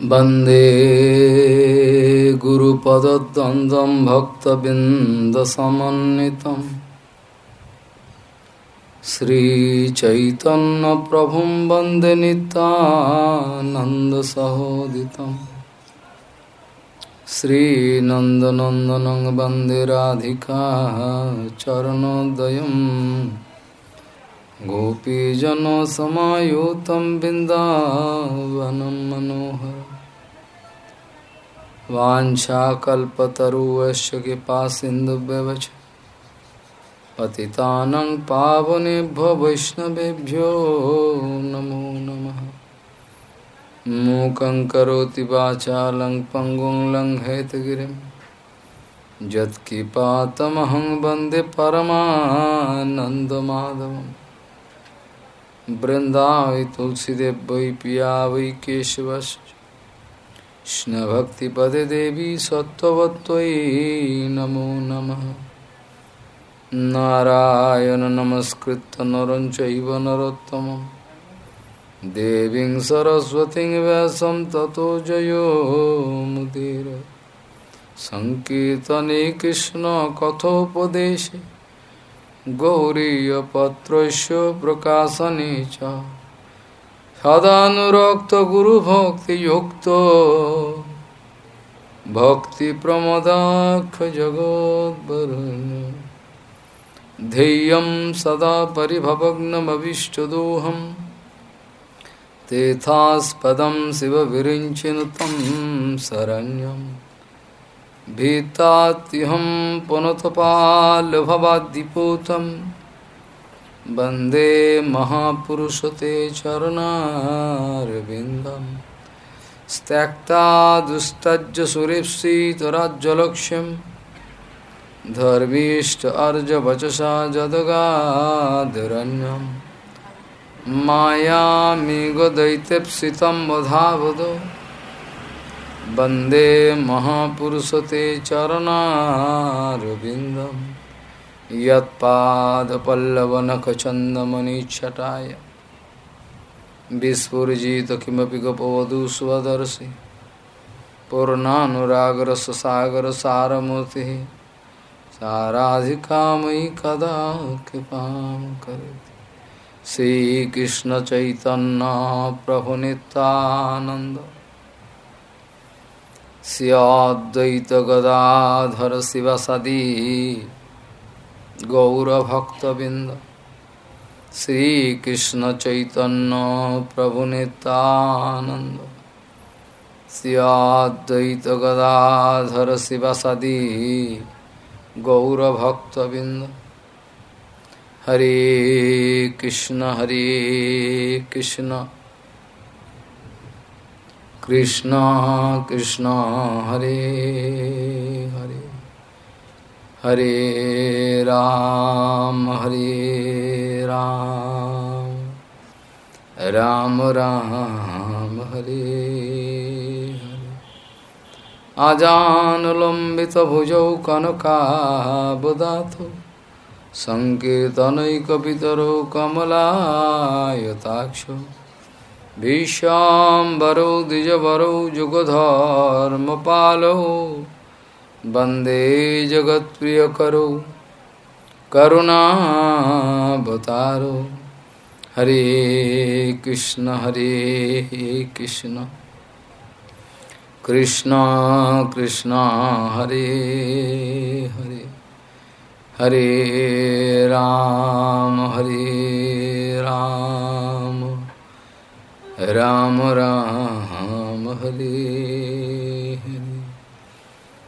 वन्दे गुरुपदद्वन्द्वं भक्तबिन्दसमन्वितं श्रीचैतन्यप्रभुं वन्दे नितानन्दसहोदितं श्रीनन्दनन्दनं वन्दे राधिका चरणोदयम् गोपीजनसमायुतं बिन्दावनं मनोहर वाञ्छाकल्पतरुवश्च कृपासिन्धुव्यवच पतितानं पावनेभ्यो वैष्णवेभ्यो नमो नमः। मूकं करोति वाचालं पङ्गुं लङ्घयतगिरिं यत्किपातमहं वंदे तुलसीदेव वै पिया वै केशवश्च। कृष्ण भक्ति पदे देवी सत्वत्व नमो नम। नारायण नमस्कृत नर चैव नरोत्तम देवी सरस्वती व्यास तथो जयो मुदीर। संकर्तने कृष्ण कथोपदेश। गौरीपत्र प्रकाशने च। সদানুরক্ত গুরু भक्ति যুক্ত ভক্তি প্রমদাক্ষ জগদ্বরণ ध्येयं सदा परिभवग्नमभीष्टदोहं तेथास्पदं शिवविरिञ्चिनु तं शरण्यं भीतात्यहं पुनतपालभवाद्दिपूतम्। वंदे महापुरुष ते चरणारविन्दं त्यक्ता दुस्तज्ज सुरेप्सितराज्जलक्ष्यं धर्मीष्ट माया मेघ मायामिगदैत्यप्सितं वधावद। वंदे महापुरुष ते यत्पादपल्लवनखचन्दमणिच्छटाय विस्फुजित किमपि गपवधू स्वदर्शि पूर्णानुरागरससागर सारमूर्ति साराधिका मयि कदा कृपा करे श्रीकृष्ण चैतन्य प्रभु नितानंद श्री गदाधर शिव सदी गौरभक्तबिंद श्रीकृष्ण चैतन्य प्रभु नित्यानंद स्याद्वैत गदाधर शिव सदी गौरभक्तबिंद हरे कृष्ण हरे कृष्ण। कृष्ण कृष्ण, हरे हरे। हरे राम हरे राम राम राम हरे आजान लंबित भुजौ कनका बुदात संकर्तनकर कमलायताक्ष विश्वाम बरौ द्विज बरौ जुगधर्म पालौ वंदे जगत्प्रियकरौ करुणावतारो हरे कृष्ण हरे कृष्ण। कृष्ण कृष्ण, हरे हरे। हरे राम हरे राम। राम राम, हरे।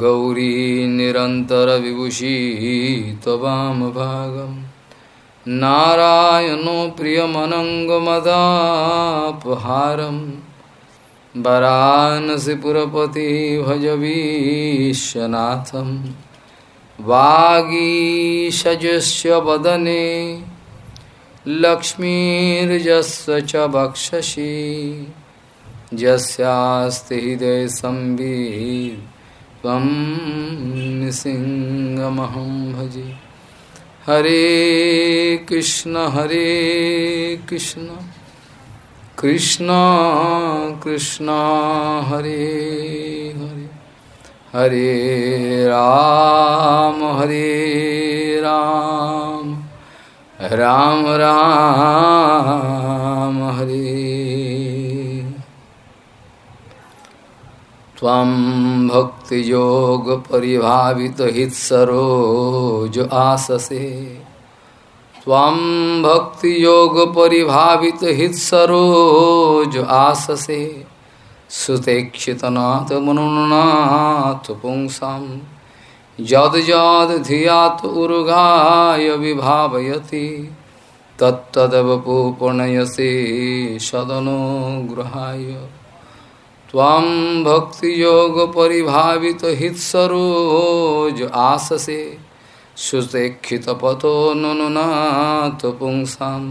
गौरी निरन्तरविभूषी त्ववामभागं नारायणो प्रियमनङ्गमदापहारं वरानसीपुरपति भज विश्वनाथं वागीषजस्य वदने। लक्ष्मीर्जस्य च वक्षसि यस्यास्ति हृदय संवित् त्वं भजे। हरे कृष्ण हरे कृष्ण। कृष्ण कृष्ण, हरे हरे। हरे राम हरे राम। राम राम, हरे त्वं भक्तियोगपरिभावितहित्सरोज आससे त्वं भक्तियोगपरिभावितहित्सरोज आससे सुतेक्षितनाथ मनोनाथ पुंसां यद यद धियात उर्गाय विभावयति। तत्तदवपुपणयसे सदनुग्रहाय। त्वां भक्तियोगपरिभावितहित्सरोज आससे सुतेक्षितपतो ननुनाथ पुंसां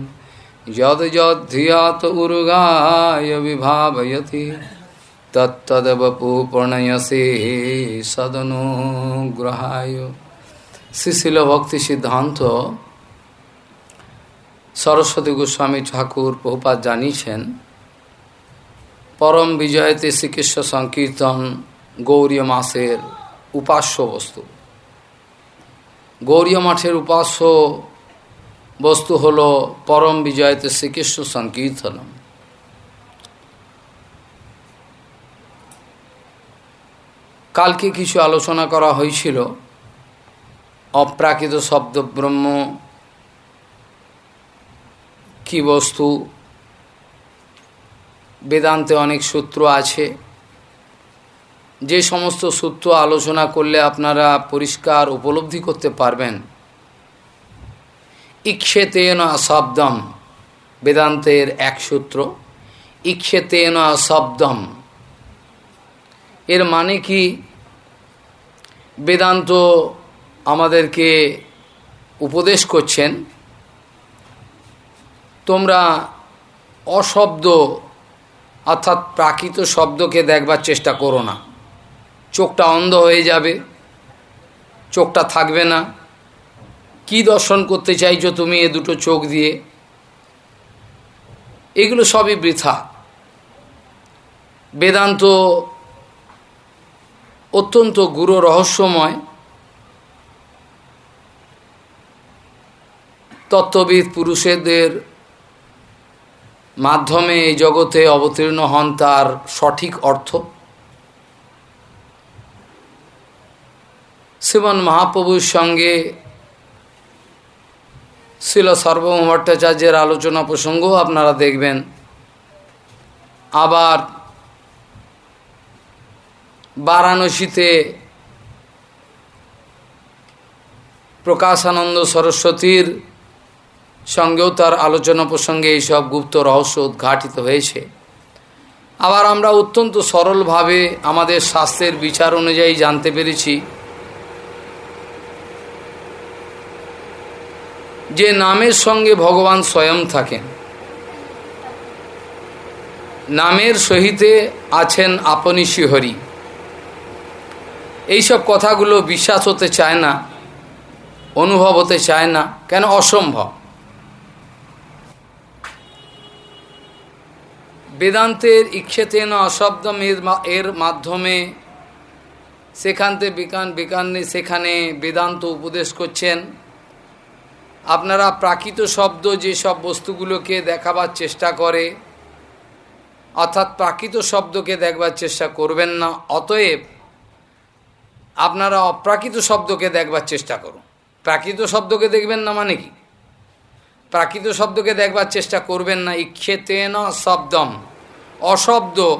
यद यद्धियात उर्गाय विभावयति तत्तदवपुपणयसे सदनुग्रहाय শ্রীশিল ভক্তি সিদ্ধান্ত সরস্বতী গোস্বামী ঠাকুর বহুপাত জানিয়েছেন পরম বিজয়তে শ্রীকৃষ্ণ সংকীর্তন গৌরীয় মাসের উপাস্য বস্তু। গৌরীয় মাঠের উপাস্য বস্তু হল পরম বিজয়তে শ্রীকৃষ্ণ সংকীর্তনম কালকে কিছু আলোচনা করা হয়েছিল। অপ্রাকৃত শব্দ ব্রহ্ম কি বস্তু? বেদান্তে অনেক সূত্র আছে। যে সমস্ত সূত্র আলোচনা করলে আপনারা পরিষ্কার উপলব্ধি করতে পারবেন। ইক্ষেতেন শব্দম বেদান্তের এক সূত্র। ইক্ষেতেন শব্দম এর মানে কি? বেদান্ত আমাদেরকে উপদেশ করছেন, তোমরা অশব্দ অর্থাৎ প্রাকৃত শব্দকে দেখবার চেষ্টা করো না। চোখটা অন্ধ হয়ে যাবে, চোখটা থাকবে না। কি দর্শন করতে চাইছো তুমি এ দুটো চোখ দিয়ে? এগুলো সবই বৃথা। বেদান্ত অত্যন্ত গুরু রহস্যময়। তত্ত্ববিদ পুরুষেদের মাধ্যমে এই জগতে অবতীর্ণ হন তার সঠিক অর্থ। শ্রীমন মহাপ্রভুর সঙ্গে শিল সর্বভৌম ভট্টাচার্যের আলোচনা প্রসঙ্গও আপনারা দেখবেন। আবার বারাণসীতে প্রকাশানন্দ সরস্বতীর সঙ্গেও তার আলোচনা প্রসঙ্গে এইসব গুপ্ত রহস্য উদ্ঘাটিত হয়েছে। আবার আমরা অত্যন্ত সরলভাবে আমাদের শাস্ত্রের বিচার অনুযায়ী জানতে পেরেছি যে নামের সঙ্গে ভগবান স্বয়ং থাকেন। নামের সহিতে আছেন আপনি শিহরি। এইসব কথাগুলো বিশ্বাস হতে চায় না, অনুভব হতে চায় না, কেন অসম্ভব? বেদান্তের ইচ্ছেতেন অশব্দম এর মাধ্যমে। সেখানতে বিকান, বিকানে সেখানে বেদান্ত উপদেশ করছেন। আপনারা প্রাকৃত শব্দ যে সব বস্তুগুলোকে দেখাবার চেষ্টা করে, অর্থাৎ প্রাকৃত শব্দকে দেখবার চেষ্টা করবেন না, অতএব আপনারা অপ্রাকৃত শব্দকে দেখবার চেষ্টা করুন। প্রাকৃত শব্দকে দেখবেন না মানে কি? প্রাকৃত শব্দকে দেখবার চেষ্টা করবেন না। ইক্ষেতেন শব্দম অশব্দ।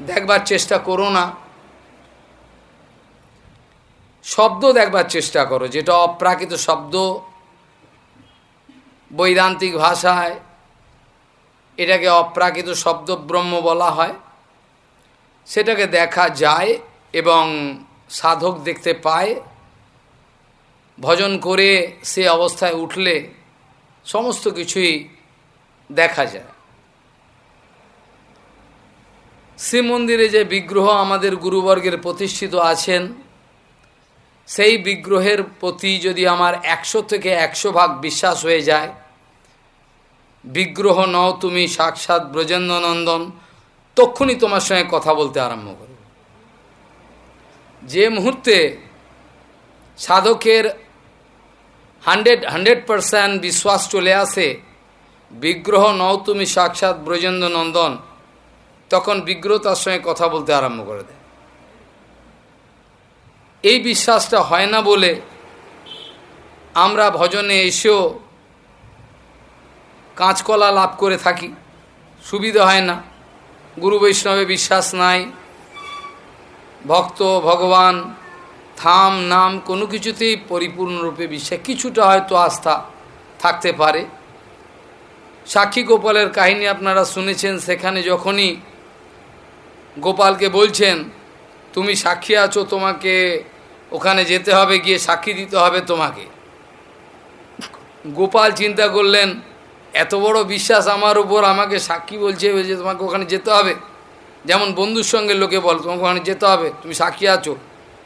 দেখবার চেষ্টা করো না। শব্দ দেখবার চেষ্টা করো, যেটা অপ্রাকৃত শব্দ। বৈদান্তিক ভাষায় এটাকে অপ্রাকৃত শব্দ ব্রহ্ম বলা হয়। সেটাকে দেখা যায় এবং সাধক দেখতে পায়। ভজন করে সে অবস্থায় উঠলে সমস্ত কিছুই দেখা যায়। শ্রীমন্দিরে যে বিগ্রহ আমাদের গুরুবর্গের প্রতিষ্ঠিত আছেন, সেই বিগ্রহের প্রতি যদি আমার একশো থেকে একশো ভাগ বিশ্বাস হয়ে যায়, বিগ্রহ নও তুমি সাক্ষাৎ ব্রজেন্দ্রনন্দন, তক্ষুনি তোমার সঙ্গে কথা বলতে আরম্ভ করবে যে মুহূর্তে সাধকের হান্ড্রেড হান্ড্রেড পারসেন্ট বিশ্বাস চলে আসে, বিগ্রহ নও তুমি সাক্ষাৎ ব্রজেন্দ্র নন্দন তখন বিগ্রহ তার সঙ্গে কথা বলতে আরম্ভ করে দেয়। এই বিশ্বাসটা হয় না বলে আমরা ভজনে এসেও কাঁচকলা লাভ করে থাকি। সুবিধা হয় না। গুরু বৈষ্ণবে বিশ্বাস নাই। ভক্ত, ভগবান থাম নাম কোনো কিছুতেই পরিপূর্ণরূপে বিশ্বাস, কিছুটা হয়তো আস্থা থাকতে পারে। সাক্ষী গোপালের কাহিনী আপনারা শুনেছেন, সেখানে যখনই গোপালকে বলছেন, তুমি সাক্ষী আছো তোমাকে, ওখানে যেতে হবে, গিয়ে সাক্ষী দিতে হবে তোমাকে। গোপাল চিন্তা করলেন, এত বড় বিশ্বাস আমার উপর আমাকে সাক্ষী বলছে যে তোমাকে ওখানে যেতে হবে? যেমন বন্ধুর সঙ্গে লোকে বল, তোমাকে ওখানে যেতে হবে, তুমি সাক্ষী আছো।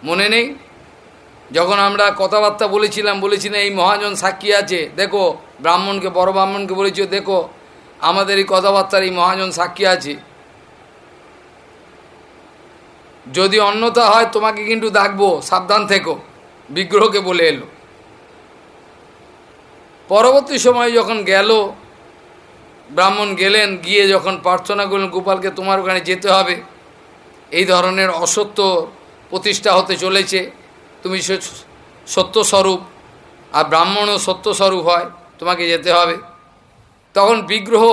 মনে নেই? যখন আমরা কথাবার্তা বলেছিলাম বলেছিলাম এই মহাজন সাক্ষী আছে, দেখো, ব্রাহ্মণকে, বড় ব্রাহ্মণকে বলেছ, দেখো, আমাদের এই কথাবার্তার এই মহাজন সাক্ষী আছে। যদি অন্যতা হয়, তোমাকে কিন্তু ডাকবো। সাবধান থেকো। বিগ্রহকে বলে এলো। পরবর্তী সময় যখন গেল, ব্রাহ্মণ গেলেন, গিয়ে যখন প্রার্থনা করলেন, গোপালকে তোমার ওখানে যেতে হবে। এই ধরনের অসত্য প্রতিষ্ঠা হতে চলেছে। তুমি সত্যস্বরূপ আর ব্রাহ্মণও সত্যস্বরূপ হয়, তোমাকে যেতে হবে। তখন বিগ্রহ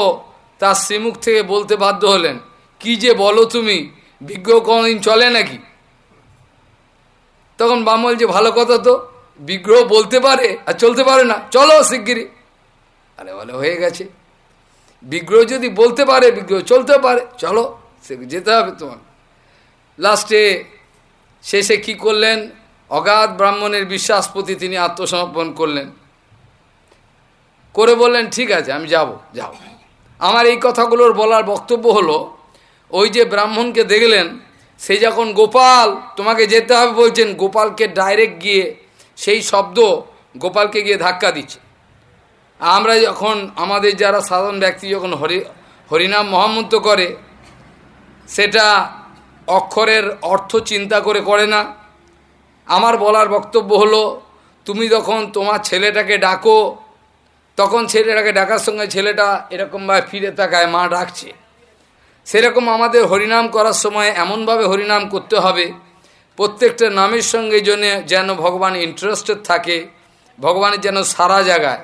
তার শ্রীমুখ থেকে বলতে বাধ্য হলেন, কি যে বলো তুমি বিগ্রহ কোনোদিন চলে নাকি? তখন বামল যে ভালো কথা তো, বিগ্রহ বলতে পারে আর চলতে পারে না। চলো শিগগিরি আরে বলে, হয়ে গেছে। বিগ্রহ যদি বলতে পারে, বিগ্রহ চলতে পারে। চলো, সে যেতে হবে তোমার। লাস্টে শেষে কি করলেন? অগাধ ব্রাহ্মণের বিশ্বাস প্রতি তিনি আত্মসমর্পণ করলেন। করে বললেন, ঠিক আছে, আমি যাব, যাও। আমার এই কথাগুলোর বলার বক্তব্য হলো ওই যে ব্রাহ্মণকে দেখলেন, সে যখন গোপাল তোমাকে যেতে হবে বলছেন, গোপালকে ডাইরেক্ট গিয়ে সেই শব্দ গোপালকে গিয়ে ধাক্কা দিচ্ছে। আমরা যখন, আমাদের যারা সাধারণ ব্যক্তি যখন হরি, হরিনাম মহামন্ত্র করে, সেটা অক্ষরের অর্থ চিন্তা করে করে না। আমার বলার বক্তব্য হলো, তুমি যখন তোমার ছেলেটাকে ডাকো, তখন ছেলেটাকে ডাকার সঙ্গে ছেলেটা এরকমভাবে ফিরে তাকায়, মা ডাকছে। সেরকম আমাদের হরিনাম করার সময় এমনভাবে হরিনাম করতে হবে, প্রত্যেকটা নামের সঙ্গে জন্য যেন ভগবান ইন্টারেস্টেড থাকে ভগবানের যেন সারা জায়গায়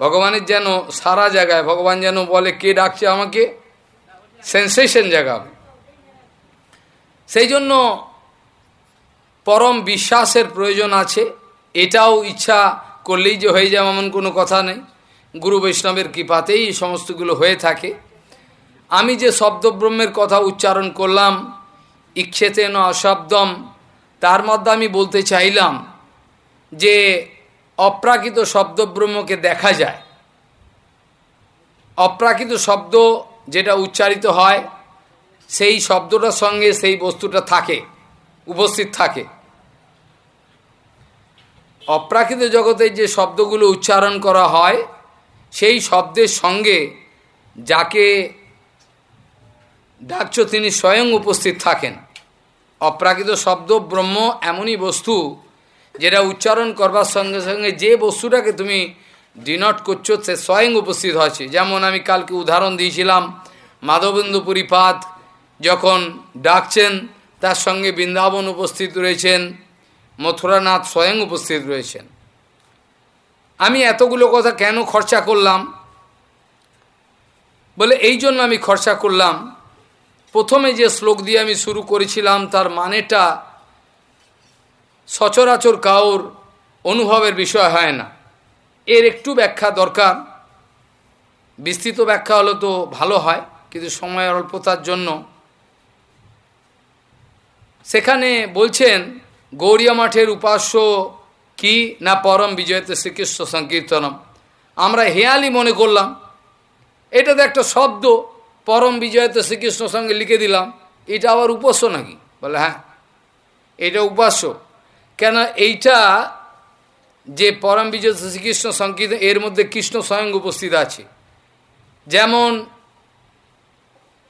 ভগবানের যেন সারা জায়গায়, ভগবান যেন বলে, কে ডাকছে আমাকে? সেন্সেশন জাগাবে। সেই জন্য পরম বিশ্বাসের প্রয়োজন আছে, এটাও ইচ্ছা করলেই যে হয়ে যাবে এমন কোনো কথা নেই। গুরু বৈষ্ণবের কৃপাতেই এই সমস্তগুলো হয়ে থাকে। আমি যে শব্দব্রহ্মের কথা উচ্চারণ করলাম ইচ্ছেতেন অশব্দম তার মধ্যে আমি বলতে চাইলাম যে অপ্রাকৃত শব্দব্রহ্মকে দেখা যায়। অপ্রাকৃত শব্দ যেটা উচ্চারিত হয়, সেই শব্দটার সঙ্গে সেই বস্তুটা থাকে, উপস্থিত থাকে। অপ্রাকৃত জগতে যে শব্দগুলো উচ্চারণ করা হয়, সেই শব্দের সঙ্গে যাকে ডাকছ তিনি স্বয়ং উপস্থিত থাকেন। অপ্রাকৃত শব্দ, ব্রহ্ম এমনই বস্তু যেটা উচ্চারণ করবার সঙ্গে সঙ্গে যে বস্তুটাকে তুমি ডিনট করছ, সে স্বয়ং উপস্থিত হয়েছে। যেমন আমি কালকে উদাহরণ দিয়েছিলাম, মাধবেন্দু পুরীপাত যখন ডাকছেন, তার সঙ্গে বৃন্দাবন উপস্থিত রয়েছেন, মথুরানাথ স্বয়ং উপস্থিত রয়েছেন। আমি এতগুলো কথা কেন খরচা করলাম? বলে এই জন্য আমি খরচা করলাম প্রথমে যে শ্লোক দিয়ে আমি শুরু করেছিলাম, তার মানেটা সচরাচর কাউর অনুভবের বিষয় হয় না। এর একটু ব্যাখ্যা দরকার। বিস্তৃত ব্যাখ্যা হলো তো ভালো হয়, কিন্তু সময় অল্পতার জন্য। সেখানে বলছেন গৌরিয়া মাঠের উপাস্য কি না পরম বিজয়তে শ্রীকৃষ্ণ সংকীর্তনম? আমরা হেয়ালি মনে করলাম এটা তো একটা শব্দ পরম বিজয়তে শ্রীকৃষ্ণ সঙ্গে লিখে দিলাম। এটা আবার উপাস্য নাকি? বলে হ্যাঁ। এটা উপাস্য। কেন এইটা যে পরম বিজয় শ্রীকৃষ্ণ সংকীর্তন, এর মধ্যে কৃষ্ণ স্বয়ং উপস্থিত আছে। যেমন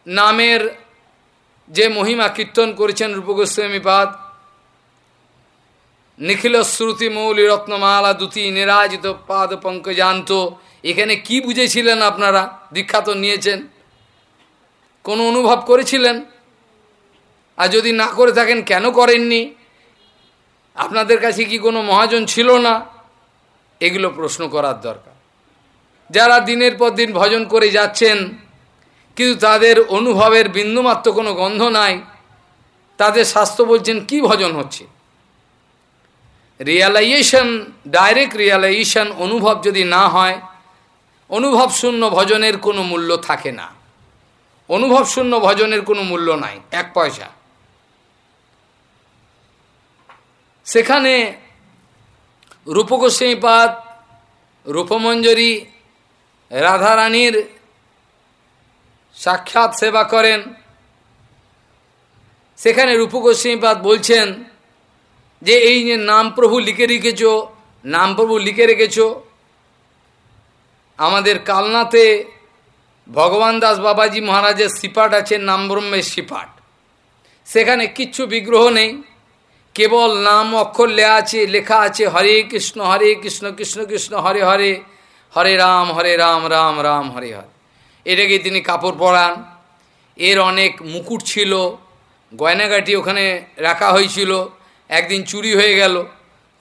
নামের যে মহিমা কীর্তন করেছেন রূপগোস্বামীপাদ নিখিল শ্রুতি মৌলি রত্নমালা দুতি নিরাজিত পাদ পঙ্কজান্ত। এখানে কি বুঝেছিলেন আপনারা? দীক্ষা তো নিয়েছেন। কোনো অনুভব করেছিলেন? আর যদি না করে থাকেন, কেন করেননি? আপনাদের কাছে কি কোনো মহাজন ছিল না? এগুলো প্রশ্ন করার দরকার। যারা দিনের পর দিন ভজন করে যাচ্ছেন, কিন্তু তাদের অনুভবের বিন্দুমাত্র কোনো গন্ধ নাই, তাদের স্বাস্থ্য বলছেন, কি ভজন হচ্ছে? রিয়ালাইজেশন ডাইরেক্ট রিয়ালাইজেশন অনুভব যদি না হয়, অনুভব শূন্য ভজনের কোনো মূল্য থাকে না। অনুভব শূন্য ভজনের কোনো মূল্য নাই, এক পয়সা। সেখানে রূপগোস্বামীপাদ রূপমঞ্জরী, রাধারানীর সাক্ষাৎ সেবা করেন। সেখানে রূপগোস্বামীপাদ বলছেন যে, এই যে নাম প্রভু লিখে রেখেছ, নাম প্রভু লিখে রেখেছ, আমাদের কালনাতে ভগবান দাস বাবাজি মহারাজের সিপাট আছে নাম ব্রহ্মের সিপাট সেখানে কিচ্ছু বিগ্রহ নেই। কেবল নাম অক্ষর লেখা আছে লেখা আছে হরে কৃষ্ণ হরে কৃষ্ণ কৃষ্ণ কৃষ্ণ, হরে হরে হরে রাম হরে রাম রাম রাম, হরে হরে। এটাকে তিনি কাপড় পরান। এর অনেক মুকুট ছিল, গয়নাগাটি ওখানে রাখা হয়েছিল। একদিন চুরি হয়ে গেল।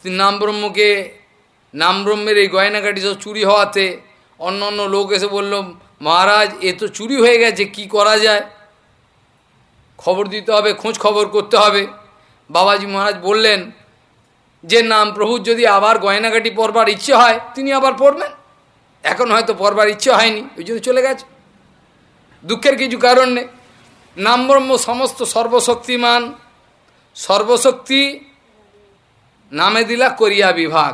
নাম ব্রহ্মকে, নাম ব্রহ্মের এই গয়নাগাটি সব চুরি হওয়াতে অন্য অন্য লোক এসে বলল মহারাজ, এ তো চুরি হয়ে গেছে, কি করা যায়? খবর দিতে হবে, খোঁজ খবর করতে হবে। বাবাজি মহারাজ বললেন, যে নাম প্রভুর যদি আবার গয়নাগাটি পরবার ইচ্ছে হয়, তিনি আবার পড়বেন এখন হয়তো পরবার ইচ্ছে হয়নি, ওই জন্য চলে গেছে। দুঃখের কিছু কারণ নেই। নাম ব্রহ্ম সমস্ত সর্বশক্তিমান, সর্বশক্তি নামে দিলা করিয়া বিভাগ।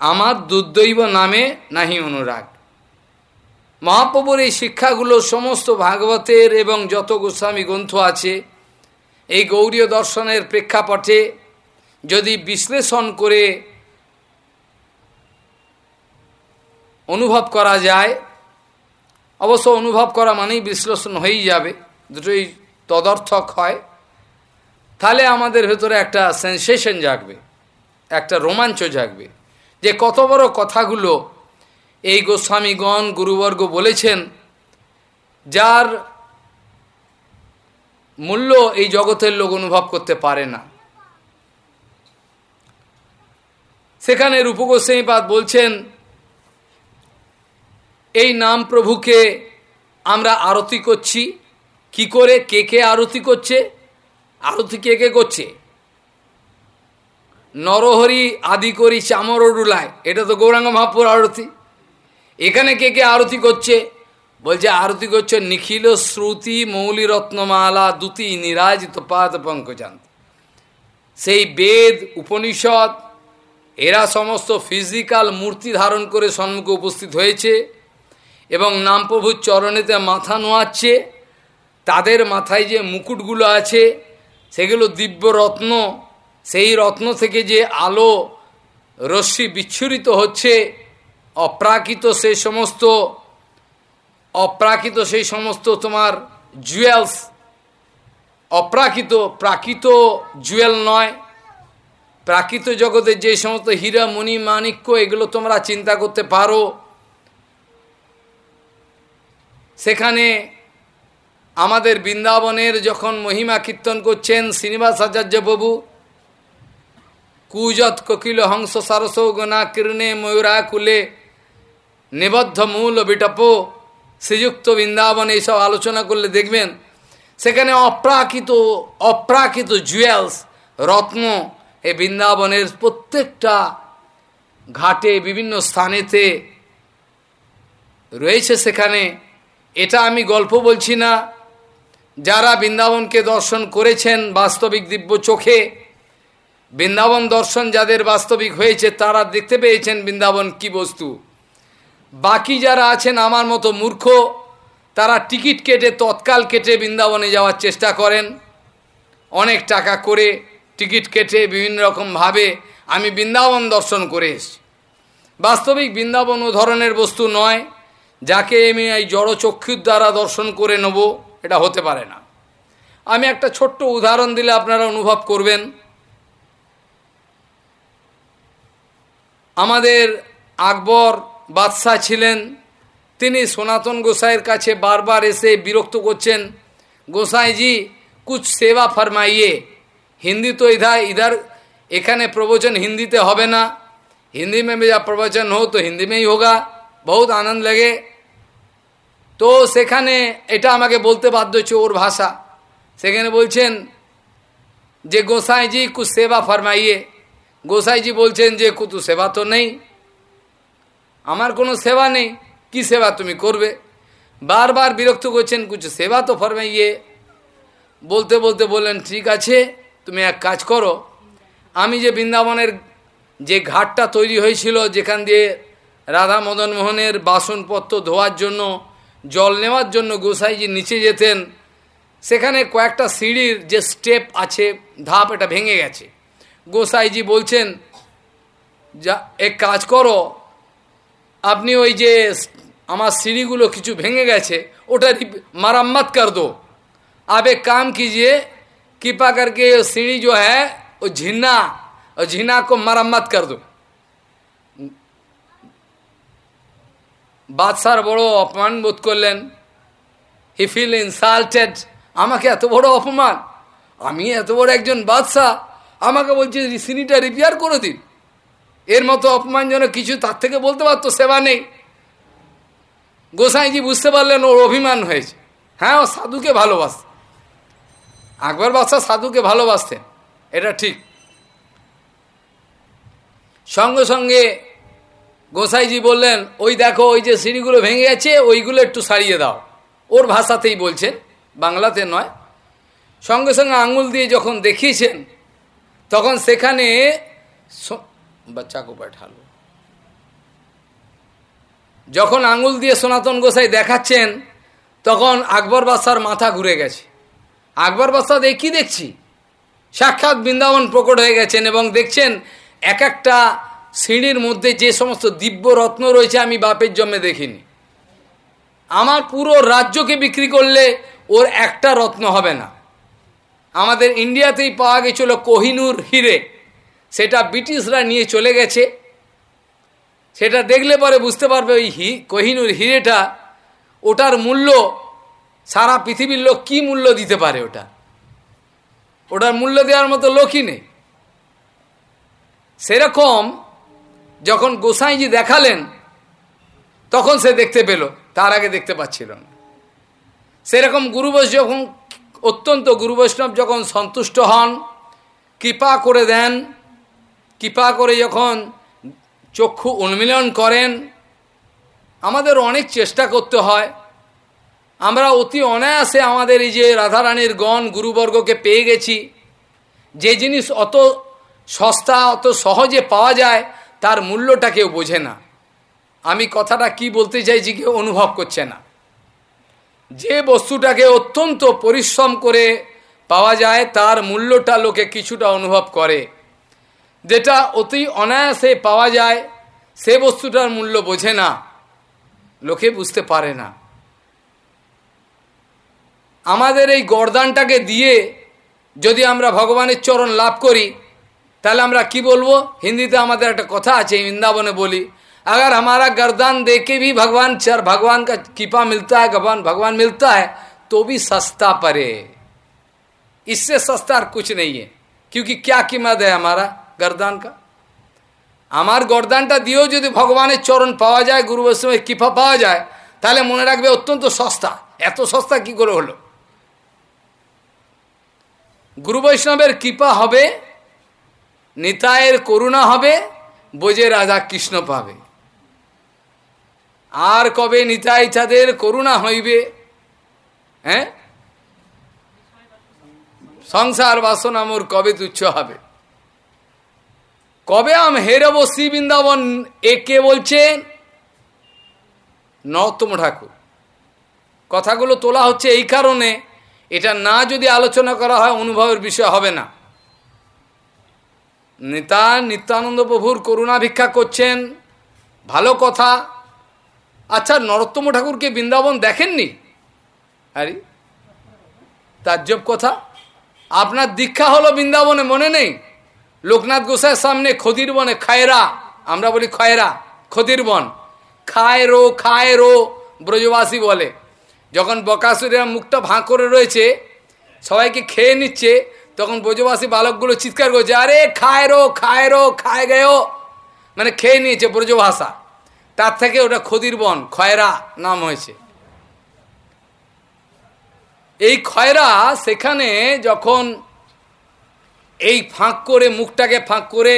আমার দুর্দৈব নামে নাহি অনুরাগ। মহাপ্রভুর এই শিক্ষাগুলো সমস্ত ভাগবতের এবং যত গোস্বামী গ্রন্থ আছে, এই গৌরীয় দর্শনের প্রেক্ষাপটে যদি বিশ্লেষণ করে অনুভব করা যায়, অবশ্য অনুভব করা মানেই বিশ্লেষণ হয়েই যাবে, দুটোই তদর্থক হয়, তাহলে আমাদের ভেতরে একটা সেন্সেশন জাগবে, একটা রোমাঞ্চ জাগবে যে কত বড় কথাগুলো এই গোস্বামীগণ গুরুবর্গ বলেছেন, যার মূল্য এই জগতের লোক অনুভব করতে পারে না। সেখানে রূপগোস্বামীপাদ বলছেন, এই নাম প্রভুকে আমরা আরতি করছি। কি করে? কে কে আরতি করছে? আরতি কে কে করছে? নরহরি আদি করি চামর ডুলায় এটা তো গৌরাঙ্গ মহাপুর আরতি। এখানে কে কে আরতি করছে? বলছে, আরতি করছে নিখিল, শ্রুতি, মৌলি, রত্নমালা, দুতি নিরাজিত পাদ পঙ্কজান্ত সেই বেদ, উপনিষদ, এরা সমস্ত ফিজিক্যাল মূর্তি ধারণ করে সম্মুখে উপস্থিত হয়েছে এবং নামপ্রভুর চরণেতে মাথা নোয়াচ্ছে। তাদের মাথায় যে মুকুটগুলো আছে, সেগুলো দিব্য রত্ন, সেই রত্ন থেকে যে আলো, রশ্মি বিচ্ছুরিত হচ্ছে অপ্রাকৃত সেই সমস্ত, অপ্রাকৃত সেই সমস্ত তোমার জুয়েলস অপ্রাকৃত, প্রাকৃত জুয়েল নয়। প্রাকৃত জগতের যে সমস্ত হীরা মণি মাণিক্য, এগুলো তোমরা চিন্তা করতে পারো। সেখানে আমাদের বৃন্দাবনের যখন মহিমা কীর্তন করছেন শ্রীনিবাস আচার্য বাবু কুজত কোকিল হংস সারস গনা কীর্ণে ময়ূরা কুলে নিবদ্ধ মূল বিটপ শ্রীযুক্ত বৃন্দাবন এইসব আলোচনা করলে দেখবেন, সেখানে অপ্রাকৃত অপ্রাকৃত জুয়েলস রত্ন এ বৃন্দাবনের প্রত্যেকটা ঘাটে, বিভিন্ন স্থানেতে রয়েছে সেখানে। এটা আমি গল্প বলছি না। যারা বৃন্দাবনকে দর্শন করেছেন বাস্তবিক দিব্য চোখে, বৃন্দাবন দর্শন যাদের বাস্তবিক হয়েছে, তারা দেখতে পেয়েছেন বৃন্দাবন কি বস্তু। বাকি যারা আছেন আমার মতো মূর্খ, তারা টিকিট কেটে তৎকাল কেটে বৃন্দাবনে যাওয়ার চেষ্টা করেন। অনেক টাকা করে টিকিট কেটে বিভিন্ন রকমভাবে আমি বৃন্দাবন দর্শন করে এসছি। বাস্তবিক বৃন্দাবন ও ধরনের বস্তু নয়, যাকে আমি এই জড়চক্ষুর দ্বারা দর্শন করে নেব, এটা হতে পারে না। আমি একটা ছোট্ট উদাহরণ দিলে আপনারা অনুভব করবেন। আমাদের আকবর বাদশাহ ছিলেন। তিনি সনাতন গোসাইয়ের কাছে বারবার এসে বিরক্ত করছেন, গোসাইজি, কুছ সেবা ফরমাইয়ে। হিন্দি তো ইধা ইধার এখানে প্রবচন হিন্দিতে হবে না। হিন্দি যা প্রবচন হো তো হিন্দি মেই হোগা। বহুত আনন্দ লাগে। তো সেখানে এটা আমাকে বলতে বাধ্য হচ্ছে ওর ভাষা। সেখানে বলছেন যে, গোসাইজি, কুছ সেবা ফরমাইয়ে। গোসাইজি বলছেন যে, কুতু সেবা তো নেই। আমার কোনো সেবা নেই, কি সেবা তুমি করবে? বারবার বিরক্ত করছেন কিছু সেবা তো ফরমাইয়ে বলতে বলতে বললেন, ঠিক আছে, তুমি এক কাজ করো। আমি যে বৃন্দাবনের যে ঘাটটা তৈরি হয়েছিল, যেখান দিয়ে রাধা মদন মোহনের বাসনপত্র ধোয়ার জন্য, জল নেওয়ার জন্য গোসাইজি নিচে যেতেন, সেখানে কয়েকটা সিঁড়ির যে স্টেপ আছে, ধাপ এটা ভেঙে গেছে। গোসাইজি বলছেন, যা, এক কাজ করো আপনি ওই যে আমার সিঁড়িগুলো কিছু ভেঙে গেছে ওটা মারাম্মত কর দো आप एक काम कीजिए कृपा करके सीढ़ी जो है वो झिन्ना और झिन्ना को मरम्मत कर दो বাদশার বড় অপমান বোধ করলেন হি ফিল ইনসাল্টেড আমাকে এত বড় অপমান আমি এত বড় একজন বাদশাহ আমাকে বলছে সিনিটা রিপেয়ার করে দিন এর মতো অপমানজনক কিছু তার থেকে বলতে পারতো সেবা নেই। গোসাইজি বুঝতে পারলেন ওর অভিমান হয়েছে। হ্যাঁ ও সাধুকে ভালোবাস। আকবর বাদশাহ সাধুকে ভালোবাসতেন, এটা ঠিক। সঙ্গে সঙ্গে গোসাইজি বললেন, ওই দেখো, ওই যে সিঁড়িগুলো ভেঙে গেছে, ওইগুলো একটু সারিয়ে দাও। ওর ভাষাতেই বলছেন, বাংলাতে নয়। সঙ্গে সঙ্গে আঙুল দিয়ে যখন দেখিয়েছেন, তখন সেখানে বাচ্চাকে পাঠালো। যখন আঙুল দিয়ে সনাতন গোসাই দেখাচ্ছেন, তখন আকবর বাদশার মাথা ঘুরে গেছে। আকবর বাদশাহ দিয়ে কী দেখছি? সাক্ষাৎ বৃন্দাবন প্রকট হয়ে গেছেন এবং দেখছেন এক একটা সিঁড়ির মধ্যে যে সমস্ত দিব্য রত্ন রয়েছে আমি বাপের জন্মে দেখিনি। আমার পুরো রাজ্যকে বিক্রি করলে ওর একটা রত্ন হবে না। আমাদের ইন্ডিয়াতেই পাওয়া গেছিল কোহিনুর হিরে। সেটা ব্রিটিশরা নিয়ে চলে গেছে। সেটা দেখলে পরে বুঝতে পারবে ওই হি কোহিনুর হিরেটা, ওটার মূল্য, সারা পৃথিবীর লোক কি মূল্য দিতে পারে ওটা? ওটার মূল্য দেওয়ার মতো লোকই নেই। সেরকম যখন গোসাইজি দেখালেন, তখন সে দেখতে পেল, তার আগে দেখতে পাচ্ছিল না। সেরকম গুরু যখন, অত্যন্ত গুরু বৈষ্ণব যখন সন্তুষ্ট হন, কৃপা করে দেন কৃপা করে যখন চক্ষু উন্মিলন করেন, আমাদের অনেক চেষ্টা করতে হয়। আমরা অতি অনায়াসে আমাদের এই যে রাধারানীর গণ গুরুবর্গকে পেয়ে গেছি। যে জিনিস অত সস্তা, অত সহজে পাওয়া যায়, তার মূল্যটা কেউ বোঝে না। আমি কথাটা কি বলতে চাইছি কেউ অনুভব করছে না। যে বস্তুটাকে অত্যন্ত পরিশ্রম করে পাওয়া যায়, তার মূল্যটা লোকে কিছুটা অনুভব করে। যেটা অতি অনায়াসে পাওয়া যায় সে বস্তুটার মূল্য বোঝে না লোকে বুঝতে পারে না আমাদের এই গরদানটাকে দিয়ে যদি আমরা ভগবানের চরণ লাভ করি তাহলে আমরা কি বলবো হিন্দিতে আমাদের একটা কথা আছে বৃন্দাবনে বলি अगर हमारा गर्दन दे के भी भगवान चर भगवान का कृपा मिलता है भगवान भगवान मिलता है तो भी सस्ता पड़े इससे सस्ता कुछ नहीं है क्योंकि क्या कीमत है हमारा গরদান का আমার গরদানটা দিয়েও যদি ভগবানের চরণ পাওয়া যায়, গুরু বৈষ্ণবের কৃপা পাওয়া যায়, তাহলে মনে রাখবে অত্যন্ত সস্তা। এত সস্তা কি করে হলো? গুরু বৈষ্ণবের কৃপা হবে নিতায়ের করুণা হবে, বোঝে রাজা কৃষ্ণ পাবে। আর কবে নিতাই চাঁদের করুণা হইবে? হ্যাঁ? সংসার বাসন মোর কবে তুচ্ছ হবে? কবে আম হেরব শ্রী বৃন্দাবন? এ কে বলছেন নরোত্তম ঠাকুর। কথাগুলো তোলা হচ্ছে এই কারণে, এটা না যদি আলোচনা করা হয়, অনুভবের বিষয় হবে না। নেতা নিত্যানন্দ প্রভুর করুণা ভিক্ষা করছেন, ভালো কথা। আচ্ছা নরোত্তম ঠাকুরকে বৃন্দাবন দেখেননি? আরে তার তাজ্জব কথা। আপনার দীক্ষা হলো বৃন্দাবনে, মনে নেই? লোকনাথ গোসাইয়ের সামনে খদির বনে, খায়রা। আমরা বলি খয়রা খদির বন। খায় রো খায় রো ব্রজবাসী বলে। যখন বকাসুরের মুখটা ভাঁ করে রয়েছে, সবাইকে খেয়ে নিচ্ছে, তখন ব্রজবাসী বালকগুলো চিৎকার করছে, আরে খায় রো খায় রো খায় গেও মানে খেয়ে নিয়েছে ব্রজভাষা। তার থেকে ওটা খদির বন, খয়রা নাম হয়েছে। এই খয়রা সেখানে যখন এই ফাঁক করে মুখটাকে ফাঁক করে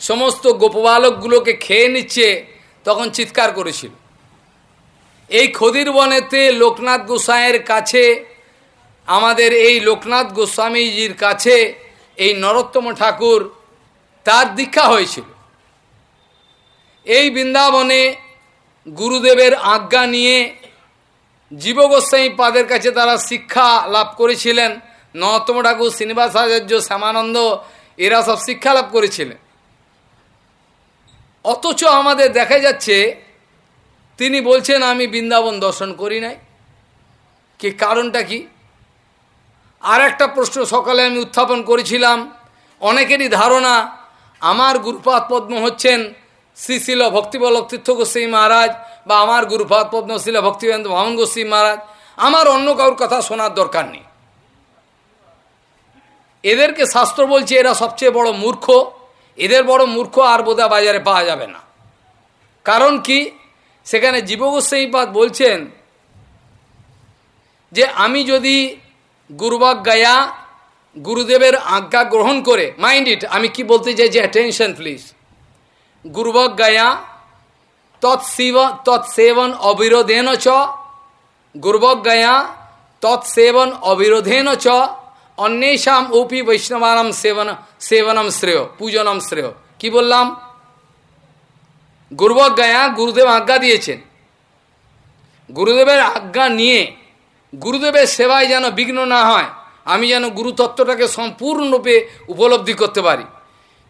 সমস্ত গোপবালকগুলোকে খেয়ে নিচ্ছে, তখন চিৎকার করেছিল। এই খদির বনেতে লোকনাথ গোসাইয়ের কাছে, আমাদের এই লোকনাথ গোস্বামীজির কাছে এই নরোত্তম ঠাকুর তার দীক্ষা হয়েছিল। এই বৃন্দাবনে গুরুদেবের আজ্ঞা নিয়ে জীব গোস্বামী পাদের কাছে তারা শিক্ষা লাভ করেছিলেন। নরোত্তম ঠাকুর শ্রীনিবাস আচার্য শ্যামানন্দ, এরা সব শিক্ষা লাভ করেছিলেন। অথচ আমাদের দেখা যাচ্ছে, তিনি বলছেন, আমি বৃন্দাবন দর্শন করি নাই। কি কারণটা কি? আর একটা প্রশ্ন সকালে আমি উত্থাপন করেছিলাম, অনেকেরই ধারণা, আমার গুরুপাত পদ্ম হচ্ছেন শ্রীশিল ভক্তিবল্লভ তীর্থ গোস্বামী মহারাজ বা আমার গুরুপাত পদ্ম শিল ভক্তিবেন্দ্র ভামন গোস্বামী মহারাজ। আমার অন্য কারোর কথা শোনার দরকার নেই। এদেরকে শাস্ত্র বলছে এরা সবচেয়ে বড় মূর্খ। এদের বড় মূর্খ আর বোধা বাজারে পাওয়া যাবে না। কারণ কি? সেখানে জীবগোস্বাইপাদ বলছেন যে, আমি যদি গুরুবাগ গায়া গুরুদেবের আজ্ঞা গ্রহণ করে মাইন্ড ইট আমি কি বলতে চাই যে অ্যাটেনশন প্লিজ গুরুবাগ গায়া তৎসিব তৎসেবন অবিরোধেন চ। গুরুবক গায়া তৎসেবন অবিরোধেন চ। অন্যেষাম ওপি বৈষ্ণবানাম সেবন সেবনম শ্রেয়, পূজনম শ্রেয়। কি বললাম? গায়া গুরুদেব আজ্ঞা দিয়েছেন। গুরুদেবের আজ্ঞা নিয়ে গুরুদেবের সেবায় যেন বিঘ্ন না হয়, আমি যেন গুরুতত্ত্বটাকে সম্পূর্ণরূপে উপলব্ধি করতে পারি।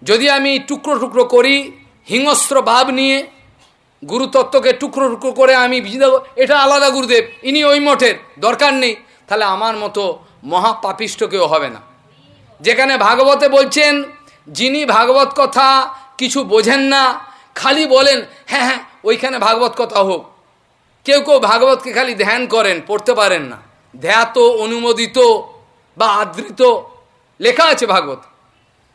যদি আমি টুকরো টুকরো করি, হিংস্র ভাব নিয়ে গুরুতত্ত্বকে টুকরো টুকরো করে আমি বুঝে দেবো এটা আলাদা গুরুদেব, ইনি ওই মঠের, দরকার নেই। তাহলে আমার মতো মহাপাপিষ্ট কেউ হবে না। যেখানে ভাগবতে বলছেন, যিনি ভাগবত কথা কিছু বোঝেন না, খালি বলেন হ্যাঁ হ্যাঁ ওইখানে ভাগবত কথা হোক। কেউ কেউ ভাগবতকে খালি ধ্যান করেন, পড়তে পারেন না। ধ্যাত, অনুমোদিত বা আদৃত, লেখা আছে ভাগবত।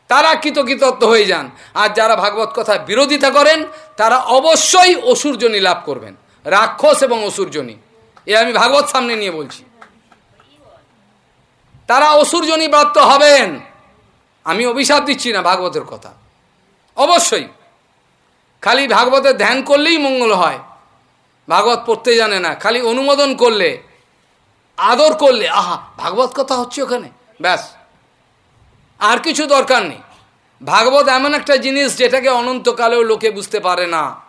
তারা কৃতকৃতত্ব হয়ে যান। আর যারা ভাগবত কথা বিরোধিতা করেন, তারা অবশ্যই অসুরজনী লাভ করবেন। রাক্ষস এবং অসুরজনী। এ আমি ভাগবত সামনে নিয়ে বলছি। তারা অসুরজনী প্রাপ্ত হবেন। আমি অভিশাপ দিচ্ছি না ভাগবতের কথা। অবশ্যই। খালি ভাগবতের ধ্যান করলেই মঙ্গল হয়। ভাগবত পড়তে জানে না, খালি অনুমোদন করলে, আদর করলে, আহা, ভাগবত কথা হচ্ছে ওখানে। ব্যাস। আর কিছু দরকার নেই। ভাগবত এমন একটা জিনিস যেটাকে অনন্তকালেও লোকে বুঝতে পারে না।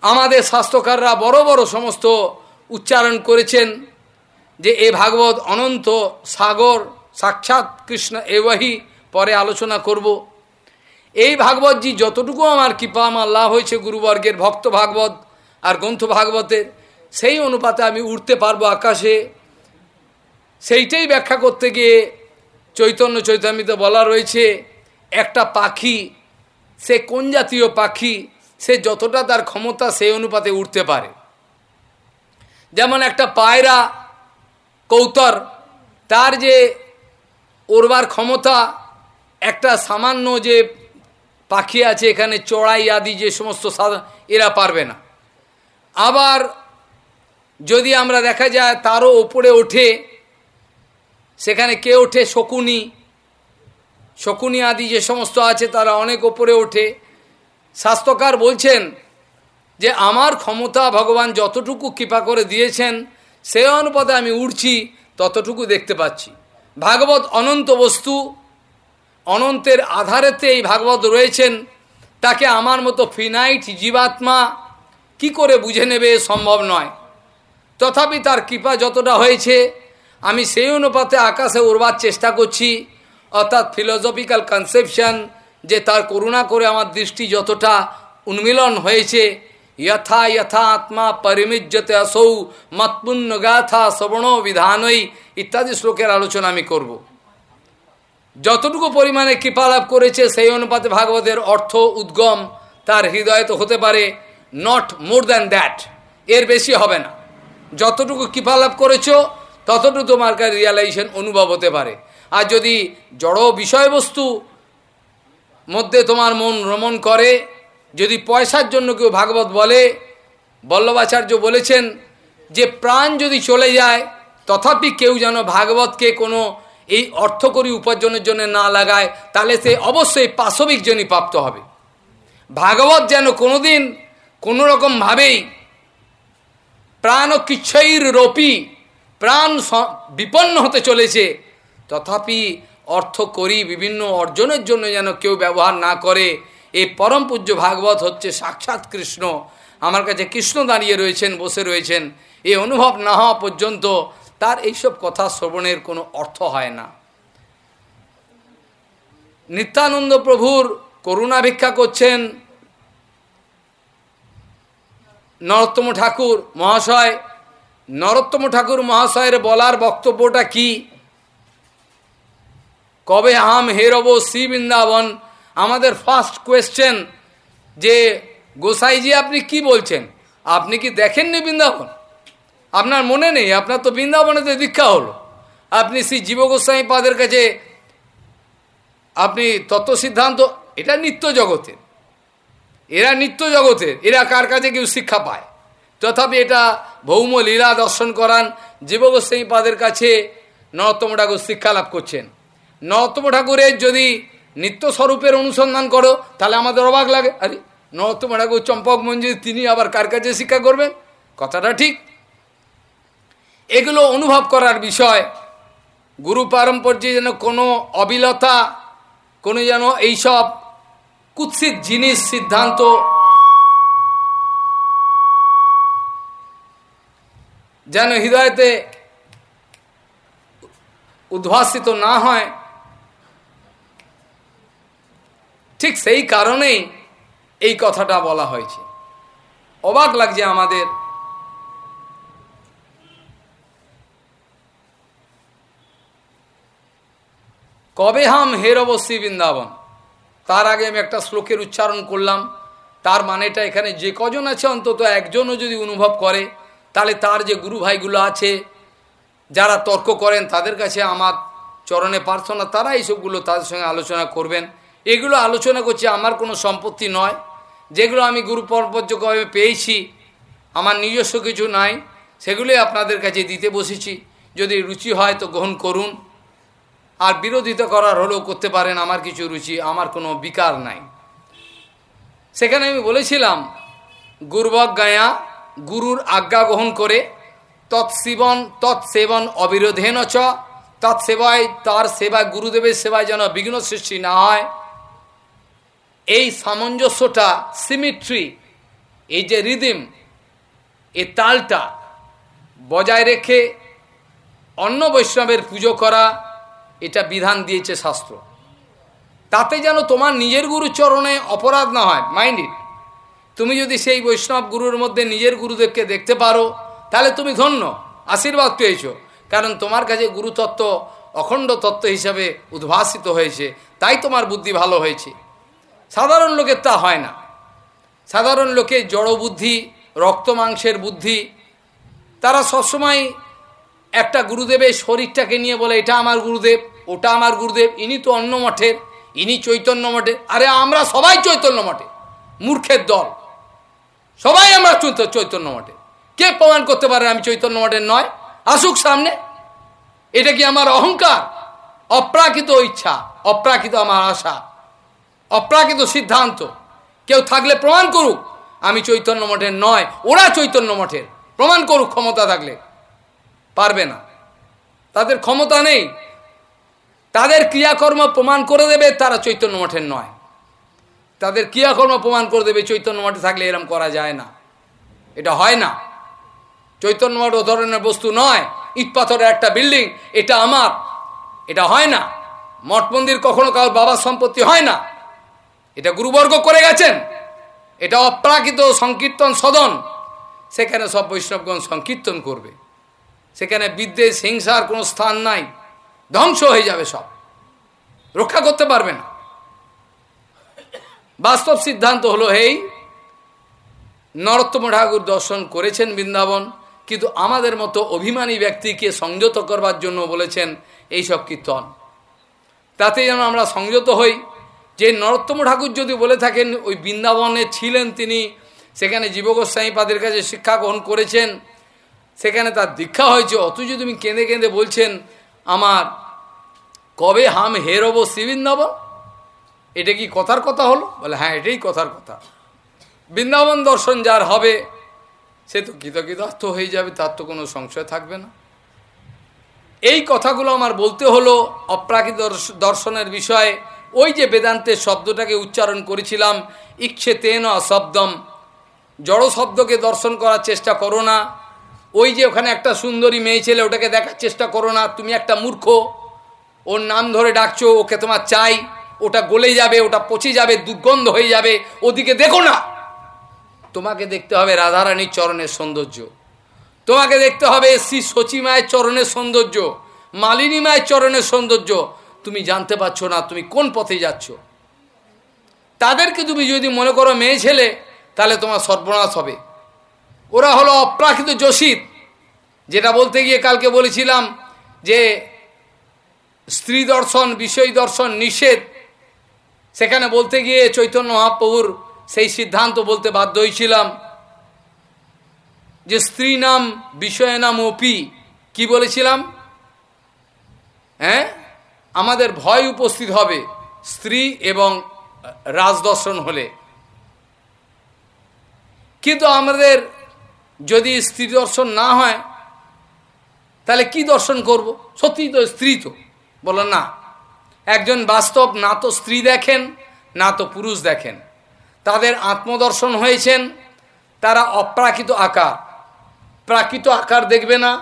আমাদের স্বাস্থ্যকাররা বড় বড় সমস্ত উচ্চারণ করেছেন। যে এ ভাগবত অনন্ত সাগর, সাক্ষাৎ কৃষ্ণ এবহি পরে আলোচনা করব। এই ভাগবতজি যতটুকু আমার কৃপা, আমার লাভ হয়েছে গুরুবর্গের ভক্ত ভাগবত আর গ্রন্থ ভাগবতের, সেই অনুপাতে আমি উঠতে পারব আকাশে। সেইটাই ব্যাখ্যা করতে গিয়ে চৈতন্য চৈতন্যতে বলা রয়েছে, একটা পাখি, সে কোন জাতীয় পাখি, সে যতটা তার ক্ষমতা সেই অনুপাতে উঠতে পারে। যেমন একটা পায়রা কৌতর। তার যে ওরবার ক্ষমতা, একটা সামান্য যে পাখি আছে এখানে চড়াই আদি যে সমস্ত এরা পারবে না। আবার যদি আমরা দেখা যায় তারও ওপরে ওঠে, সেখানে কে ওঠে? শকুনি। শকুনি আদি যে সমস্ত আছে তারা অনেক ওপরে ওঠে। স্বাস্থ্যকার বলছেন যে, আমার ক্ষমতা ভগবান যতটুকু কৃপা করে দিয়েছেন সেই অনুপাতে আমি উঠছি ততটুকু দেখতে পাচ্ছি। ভাগবত অনন্ত বস্তু, অনন্তের আধারেতে এই ভাগবত রয়েছেন। তাকে আমার মতো ফিনাইট জীবাত্মা কি করে বুঝে নেবে সম্ভব নয়। তথাপি তার কৃপা যতটা হয়েছে, আমি সেই অনুপাতে আকাশে উড়বার চেষ্টা করছি। অর্থাৎ ফিলোসফিক্যাল কনসেপশন যে তার করুণা করে আমার দৃষ্টি যতটা উন্মিলন হয়েছে যথা যথা আত্মা পরিমিজ্যতে আসৌ মৎপুণ্য গাথা শ্রবণ বিধানই ইত্যাদি শ্লোকের আলোচনা আমি করব। যতটুকু পরিমাণে কৃপালাভ করেছে সেই অনুপাতে ভাগবতের অর্থ উদ্গম, তার হৃদয় তো হতে পারে নট মোর দ্যান দ্যাট এর বেশি হবে না। যতটুকু কৃপালাভ করেছ, ততটুকু তোমার কাছে রিয়ালাইজেশন অনুভব হতে পারে। আর যদি জড় বিষয়বস্তু মধ্যে তোমার মন রমণ করে যদি পয়সার জন্য কেউ ভাগবত বলে, বল্লভাচার্য বলেছেন যে প্রাণ যদি চলে যায়, তথাপি কেউ যেন ভাগবতকে কোনো এই অর্থকরী উপার্জনের জন্য না লাগায়, তাহলে সে অবশ্যই পাশবিক জনই প্রাপ্ত হবে। ভাগবত যেন কোনোদিন কোনো রকমভাবেই প্রাণ কিচ্ছৈর রোপি, প্রাণ বিপন্ন হতে চলেছে, তথাপি অর্থ করি বিভিন্ন অর্জনের জন্য যেন কেউ ব্যবহার না করে এই পরম পূজ্য ভাগবত হচ্ছে সাক্ষাৎ কৃষ্ণ। আমার কাছে কৃষ্ণ দাঁড়িয়ে রয়েছেন, বসে রয়েছেন। এই অনুভব না হওয়া পর্যন্ত তার এইসব কথা শ্রবণের কোনো অর্থ হয় না। নিত্যানন্দ প্রভুর করুণা ভিক্ষা করছেন নরোত্তম ঠাকুর মহাশয়। নরোত্তম ঠাকুর মহাশয়ের বলার বক্তব্যটা কি? কবে আম হেরব শ্রী বৃন্দাবন আমাদের ফার্স্ট কোয়েশ্চেন যে, গোসাইজি আপনি কি বলছেন? আপনি কি দেখেননি বৃন্দাবন? আপনার মনে নেই? আপনার তো বৃন্দাবনেতে দীক্ষা হলো। আপনি শ্রী জীব গোস্বামী পাদের কাছে আপনি তত্ত্ব সিদ্ধান্ত, এটা নিত্য জগতের এরা নিত্য জগতের এরা কার কাছে কেউ শিক্ষা পায়? তথাপি এটা ভৌম লীলা দর্শন করান জীব গোস্বামী পাদের কাছে নরোত্তম ঠাকুর শিক্ষা লাভ করছেন। নরোত্তম ঠাকুরের যদি নিত্য স্বরূপের অনুসন্ধান করো, তাহলে আমাদের অবাক লাগে। আরে, নরোত্তম ঠাকুর, চম্পক মঞ্জির, তিনি আবার কার কাছে শিক্ষা করবেন? কথাটা ঠিক। এগুলো অনুভব করার বিষয়। গুরু পারম্পর্যে যেন কোনো অবিলতা, কোনো যেন এইসব কুৎসিত জিনিস, সিদ্ধান্ত যেন হৃদয়তে উদ্ভাসিত না হয় ঠিক সেই কারণেই এই কথাটা বলা হয়েছে। অবাক লাগছে আমাদের। কবে হাম হের অবশ্যি বৃন্দাবন? তার আগে আমি একটা শ্লোকের উচ্চারণ করলাম। তার মানেটা এখানে যে কজন আছে অন্তত একজনও যদি অনুভব করে, তাহলে তার যে গুরু ভাইগুলো আছে, যারা তর্ক করেন, তাদের কাছে আমার চরণে প্রার্থনা তারা এইসবগুলো তাদের সঙ্গে আলোচনা করবেন। এগুলো আলোচনা করছি, আমার কোনো সম্পত্তি নয়। যেগুলো আমি গুরু পরপর্যভাবে পেয়েছি, আমার নিজস্ব কিছু নাই, সেগুলোই আপনাদের কাছে দিতে বসেছি। যদি রুচি হয় তো গ্রহণ করুন। আর বিরোধিতা করার হলেও করতে পারেন, আমার কিছু রুচি, আমার কোনো বিকার নাই। সেখানে আমি বলেছিলাম গুরবক গায়া গুরুর আজ্ঞা গ্রহণ করে তৎসেবন তৎসেবন অবিরোধেন চ তৎসেবায় তার সেবা গুরুদেবের সেবায় যেন বিঘ্ন সৃষ্টি না হয়। এই সামঞ্জস্যটা সিমিট্রি এই যে রিদিম এই তালটা বজায় রেখে অন্য বৈষ্ণবের পুজো করা, এটা বিধান দিয়েছে শাস্ত্র। তাতে যেন তোমার নিজের গুরুচরণে অপরাধ না হয় মাইন্ড ইট তুমি যদি সেই বৈষ্ণব গুরুর মধ্যে নিজের গুরুদেবকে দেখতে পারো, তাহলে তুমি ধন্য, আশীর্বাদ পেয়েছ। কারণ তোমার কাছে গুরুতত্ত্ব, অখণ্ড তত্ত্ব হিসাবে উদ্ভাসিত হয়েছে, তাই তোমার বুদ্ধি ভালো হয়েছে। সাধারণ লোকের তা হয় না। সাধারণ লোকের জড় বুদ্ধি, রক্ত মাংসের বুদ্ধি, তারা সবসময় একটা গুরুদেবের শরীরটাকে নিয়ে বলে, এটা আমার গুরুদেব, ওটা আমার গুরুদেব, ইনি তো অন্য মঠের, ইনি চৈতন্য মঠে আরে আমরা সবাই চৈতন্য মঠে, মূর্খের দল। সবাই আমরা চৈতন্য মঠে। কে প্রমাণ করতে পারে আমি চৈতন্য মঠের নয়? আসুক সামনে। এটা কি আমার অহংকার? অপ্রাকৃত ইচ্ছা, অপ্রাকৃত আমার আশা। অপ্রাকৃত সিদ্ধান্ত। কেউ থাকলে প্রমাণ করুক, আমি চৈতন্য মঠের নয়, ওরা চৈতন্য মঠের। প্রমাণ করুক ক্ষমতা থাকলে। পারবে না। তাদের ক্ষমতা নেই। তাদের ক্রিয়াকর্ম প্রমাণ করে দেবে, তারা চৈতন্য মঠের নয়। তাদের ক্রিয়াকর্ম প্রমাণ করে দেবে, চৈতন্য মঠে থাকলে এরম করা যায় না। এটা হয় না। চৈতন্য মঠ ও ধরনের বস্তু নয়। ইট পাথরের একটা বিল্ডিং, এটা আমার। এটা হয় না। মঠ মন্দির কখনো কারোর বাবার সম্পত্তি হয় না। এটা গুরুবর্গ করে গেছেন। এটা অপ্রাকৃত সংকীর্তন সদন। সেখানে সব বৈষ্ণবগণ সংকীর্তন করবে। সেখানে বিদ্বেষ, হিংসার কোনো স্থান নাই। ধ্বংস হয়ে যাবে সব। রক্ষা করতে পারবে না। বাস্তব সিদ্ধান্ত হলো এই। নরোত্তম ঠাকুর দর্শন করেছেন বৃন্দাবন, কিন্তু আমাদের মতো অভিমানী ব্যক্তিকে সংযত করবার জন্য বলেছেন এই সব কীর্তন। তাতে যেন আমরা সংযত হই যে নরোত্তম ঠাকুর যদি বলে থাকেন, ওই বৃন্দাবনে ছিলেন তিনি, সেখানে জীবগোস্বামী পাদের কাছে শিক্ষা গ্রহণ করেছেন, সেখানে তার দীক্ষা হয়েছে। অথচ তুমি কেঁদে কেঁদে বলছেন, আমার কবে হাম হেরব শ্রীবৃন্দাবন? এটা কি কথার কথা হলো? বলে হ্যাঁ এটাই কথার কথা। বৃন্দাবন দর্শন যার হবে, সে তো কৃতকৃতার্থ হয়ে যাবে, তার তো কোনো সংশয় থাকবে না। এই কথাগুলো আমার বলতে হলো অপ্রাকৃত দর্শনের বিষয়ে। ওই যে বেদান্তের শব্দটাকে উচ্চারণ করেছিলাম ইচ্ছে তেন অশব্দম জড় শব্দকে দর্শন করার চেষ্টা করো না। ওই যে ওখানে একটা সুন্দরী মেয়ে ছেলে, ওটাকে দেখার চেষ্টা করো না। তুমি একটা মূর্খ। ওর নাম ধরে ডাকছো, ওকে তোমার চাই। ওটা গলে যাবে, ওটা পচে যাবে, দুর্গন্ধ হয়ে যাবে। ওদিকে দেখো না। তোমাকে দেখতে হবে রাধারানীর চরণের সৌন্দর্য। তোমাকে দেখতে হবে শ্রী সচী মায়ের চরণের সৌন্দর্য মালিনী মায়ের চরণের সৌন্দর্য। তুমি জানতে পারছ না তুমি কোন পথে যাচ্ছ। তাদেরকে তুমি যদি মনে করো মেয়ে ছেলে, তাহলে তোমার সর্বনাশ হবে। ওরা হলো অপ্রাকৃত যোশিত যেটা বলতে গিয়ে কালকে বলেছিলাম যে স্ত্রী দর্শন, বিষয় দর্শন নিষেধ। সেখানে বলতে গিয়ে চৈতন্য মহাপ্রভুর সেই সিদ্ধান্ত বলতে বাধ্য হয়েছিলাম যে স্ত্রী নাম, বিষয় নাম ওপি কি বলেছিলাম? হ্যাঁ? আমাদের ভয় উপস্থিত হবে স্ত্রী এবং রাজদর্শন হলে। কিন্তু আমাদের যদি স্ত্রী দর্শন না হয়, তাহলে কি দর্শন করব? সত্যি তো স্ত্রী তো। বলো না, একজন বাস্তব না তো স্ত্রী দেখেন, না তো পুরুষ দেখেন। তাদের আত্মদর্শন হয়েছেন, তারা অপ্রাকৃত আকার। প্রাকৃত আকার দেখবে না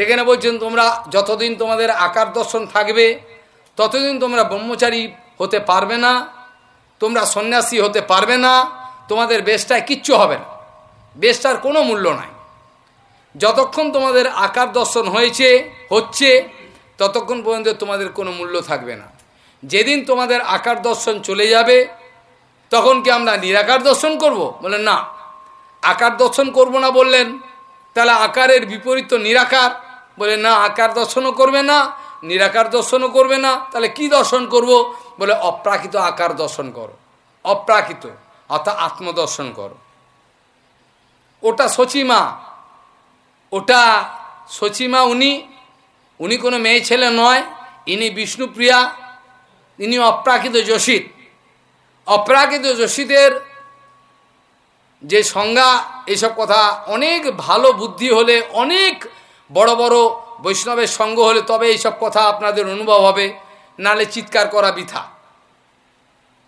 সেখানে বলছেন, তোমরা যতদিন তোমাদের আকার দর্শন থাকবে, ততদিন তোমরা ব্রহ্মচারী হতে পারবে না, তোমরা সন্ন্যাসী হতে পারবে না, তোমাদের বেশটায় কিচ্ছু হবে না। বেশটার কোনো মূল্য নাই। যতক্ষণ তোমাদের আকার দর্শন হয়েছে, হচ্ছে, ততক্ষণ পর্যন্ত তোমাদের কোনো মূল্য থাকবে না। যেদিন তোমাদের আকার দর্শন চলে যাবে, তখন কি আমরা নিরাকার দর্শন করব? বলে না। আকার দর্শন করব না বললেন, তাহলে আকারের বিপরীত নিরাকার। বলে, না, আকার দর্শনও করবে না, নিরাকার দর্শনও করবে না, তাহলে কি দর্শন করব? বলে, অপ্রাকৃত আকার দর্শন করো, অপ্রাকৃত, অর্থাৎ আত্মদর্শন করো। ওটা সচিমা ওটা সচিমা উনি উনি কোনো মেয়ে ছেলে নয়, ইনি বিষ্ণুপ্রিয়া, ইনি অপ্রাকৃত যোশিত। অপ্রাকৃত যোশীদের যে সংজ্ঞা, এসব কথা অনেক ভালো বুদ্ধি হলে অনেক বড় বড় বৈষ্ণবের সঙ্গ হলে তবে এইসব কথা আপনাদের অনুভব হবে, নালে চিৎকার করা বৃথা।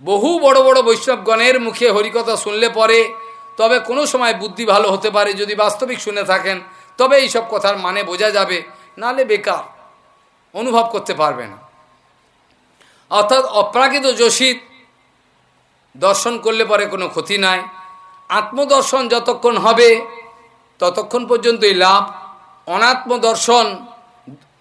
বহু বড় বড় বৈষ্ণবগণের মুখে হরিকথা শুনলে পরে তবে কোনো সময় বুদ্ধি ভালো হতে পারে, যদি বাস্তবিক শুনে থাকেন, তবে এইসব কথার মানে বোঝা যাবে, নালে বেকার, অনুভব করতে পারবে না। অর্থাৎ অপ্রাকৃত যোশিত দর্শন করলে পরে কোনো ক্ষতি নাই। আত্মদর্শন যতক্ষণ হবে, ততক্ষণ পর্যন্তই লাভ। অনাত্ম দর্শন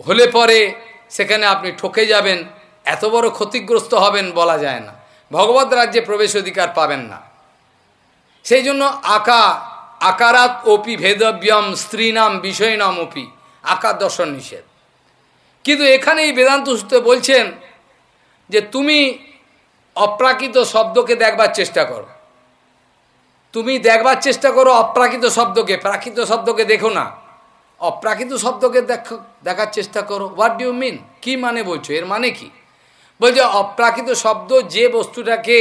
হলে পরে সেখানে আপনি ঠকে যাবেন, এত বড় ক্ষতিগ্রস্ত হবেন বলা যায় না। ভগবত রাজ্যে প্রবেশ অধিকার পাবেন না। সেই জন্য আকা, আকারাত ওপি ভেদব্যম স্ত্রী নাম বিষয় নাম ওপি আকার দর্শন নিষেধ। কিন্তু এখানে এই বেদান্ত সূত্রে বলছেন যে তুমি অপ্রাকৃত শব্দকে দেখবার চেষ্টা করো। তুমি দেখবার চেষ্টা করো অপ্রাকৃত শব্দকে, প্রাকৃত শব্দকে দেখো না। অপ্রাকৃত শব্দকে দেখো, দেখার চেষ্টা করো। হোয়াট ডু মিন কি মানে বলছো? এর মানে কি? বলছে, অপ্রাকৃত শব্দ যে বস্তুটাকে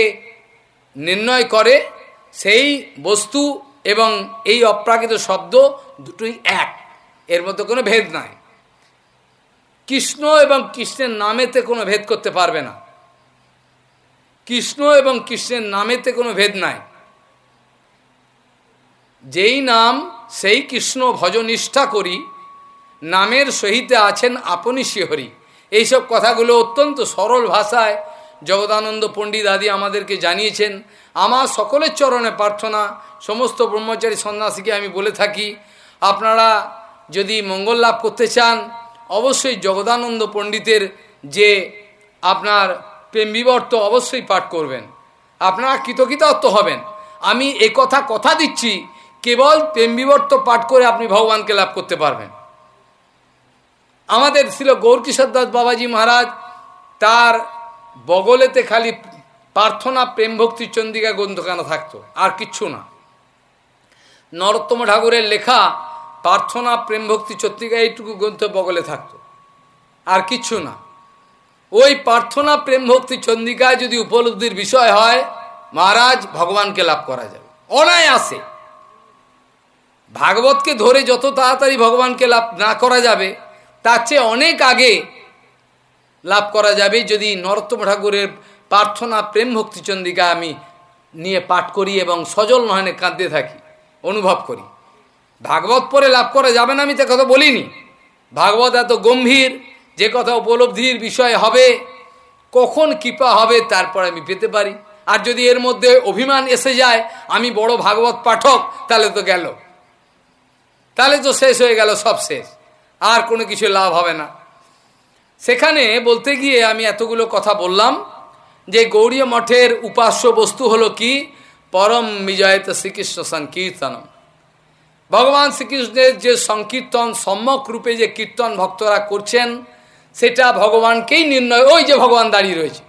নির্ণয় করে, সেই বস্তু এবং এই অপ্রাকৃত শব্দ দুটোই এক। এর মধ্যে কোনো ভেদ নাই। কৃষ্ণ এবং কৃষ্ণের নামেতে কোনো ভেদ করতে পারবে না। কৃষ্ণ এবং কৃষ্ণের নামেতে কোনো ভেদ নাই। যেই নাম সেই কৃষ্ণ ভজনিষ্ঠা করি, নামের সহিতে আছেন আপনি শিহরি এইসব কথাগুলো অত্যন্ত সরল ভাষায় জগদানন্দ পণ্ডিত আদি আমাদেরকে জানিয়েছেন। আমার সকলের চরণে প্রার্থনা, সমস্ত ব্রহ্মচারী সন্ন্যাসীকে আমি বলে থাকি, আপনারা যদি মঙ্গল লাভ করতে চান, অবশ্যই জগদানন্দ পণ্ডিতের যে আপনার প্রেম বিবর্ত অবশ্যই পাঠ করবেন। আপনারা কৃতকৃতার্থ হবেন। আমি এ কথা কথা দিচ্ছি কেবল প্রেম বিবর্ত পাঠ করে আপনি ভগবানকে লাভ করতে পারবেন। আমাদের ছিল গৌরকিশোর দাস বাবাজি মহারাজ, তার বগলেতে খালি প্রার্থনা, প্রেম ভক্তি, চন্দিকা গ্রন্থখানা থাকতো, আর কিচ্ছু না। নরোত্তম ঠাকুরের লেখা, প্রার্থনা, প্রেম ভক্তি চত্রিকা এইটুকু গ্রন্থ বগলে থাকতো, আর কিচ্ছু না। ওই প্রার্থনা, প্রেম ভক্তি, চন্দিকায় যদি উপলব্ধির বিষয় হয়, মহারাজ, ভগবানকে লাভ করা যাবে। অনায়াসে। ভাগবতকে ধরে যত তাড়াতাড়ি ভগবানকে লাভ না করা যাবে, তার চেয়ে অনেক আগে লাভ করা যাবে যদি নরোত্তম ঠাকুরের প্রার্থনা প্রেম ভক্তি চন্দিকা আমি নিয়ে পাঠ করি এবং সজল নয়নে কাঁদতে থাকি, অনুভব করি। ভাগবত পরে লাভ করা যাবে না, আমি তা কথা বলিনি। ভাগবত এত গম্ভীর, যে কথা উপলব্ধির বিষয় হবে, কখন কৃপা হবে তারপর আমি পেতে পারি? আর যদি এর মধ্যে অভিমান এসে যায়, আমি বড় ভাগবত পাঠক, তাহলে তো গেল। তাহলে তো শেষ হয়ে গেল, সব শেষ। আর কোনো কিছু লাভ হবে না। সেখানে বলতে গিয়ে আমি এতগুলো কথা বললাম যে গৌরীয় মঠের উপাস্য বস্তু হলো কি? পরম বিজয়ত শ্রীকৃষ্ণ সংকীর্তনম। ভগবান শ্রীকৃষ্ণের যে সংকীর্তন, সম্যক রূপে যে কীর্তন ভক্তরা করছেন, সেটা ভগবানকেই নির্ণয়, ওই যে ভগবান দাঁড়িয়ে রয়েছে।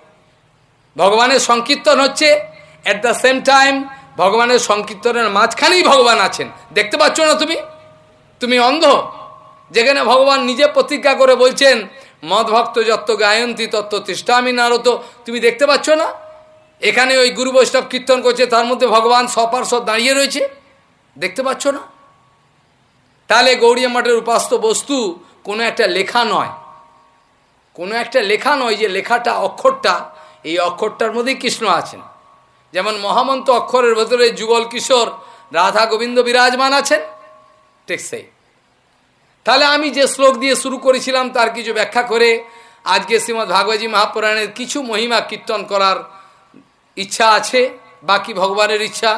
ভগবানের সংকীর্তন হচ্ছে অ্যাট দ্য সেম টাইম ভগবানের সংকীর্তনের মাঝখানেই ভগবান আছেন। দেখতে পাচ্ছ না তুমি? তুমি অন্ধ। যেখানে ভগবান নিজে প্রতিজ্ঞা করে বলছেন, মদ ভক্ত যত্ত গায়ন্তী তত্ত্ব তৃষ্টামী নারত তুমি দেখতে পাচ্ছ না? এখানে ওই গুরু বৈষ্ণব কীর্তন করছে, তার মধ্যে ভগবান সপার্শ্বদ দাঁড়িয়ে রয়েছে। দেখতে পাচ্ছ না? তাহলে গৌরী মঠের উপাস্ত বস্তু কোনো একটা লেখা নয়। কোনো একটা লেখা নয় যে লেখাটা, অক্ষরটা, এই অক্ষরটার মধ্যেই কৃষ্ণ আছেন। যেমন মহামন্ত অক্ষরের ভেতরে যুগল কিশোর, রাধা গোবিন্দ বিরাজমান আছেন। ঠিক সেই তাহলে আমি যে শ্লোক দিয়ে শুরু করেছিলাম তার কিছু ব্যাখ্যা করে আজকে শ্রীমৎ ভাগবতী মহাপুরাণের কিছু মহিমা কীর্তন করার ইচ্ছা আছে, বাকি ভগবানের ইচ্ছা।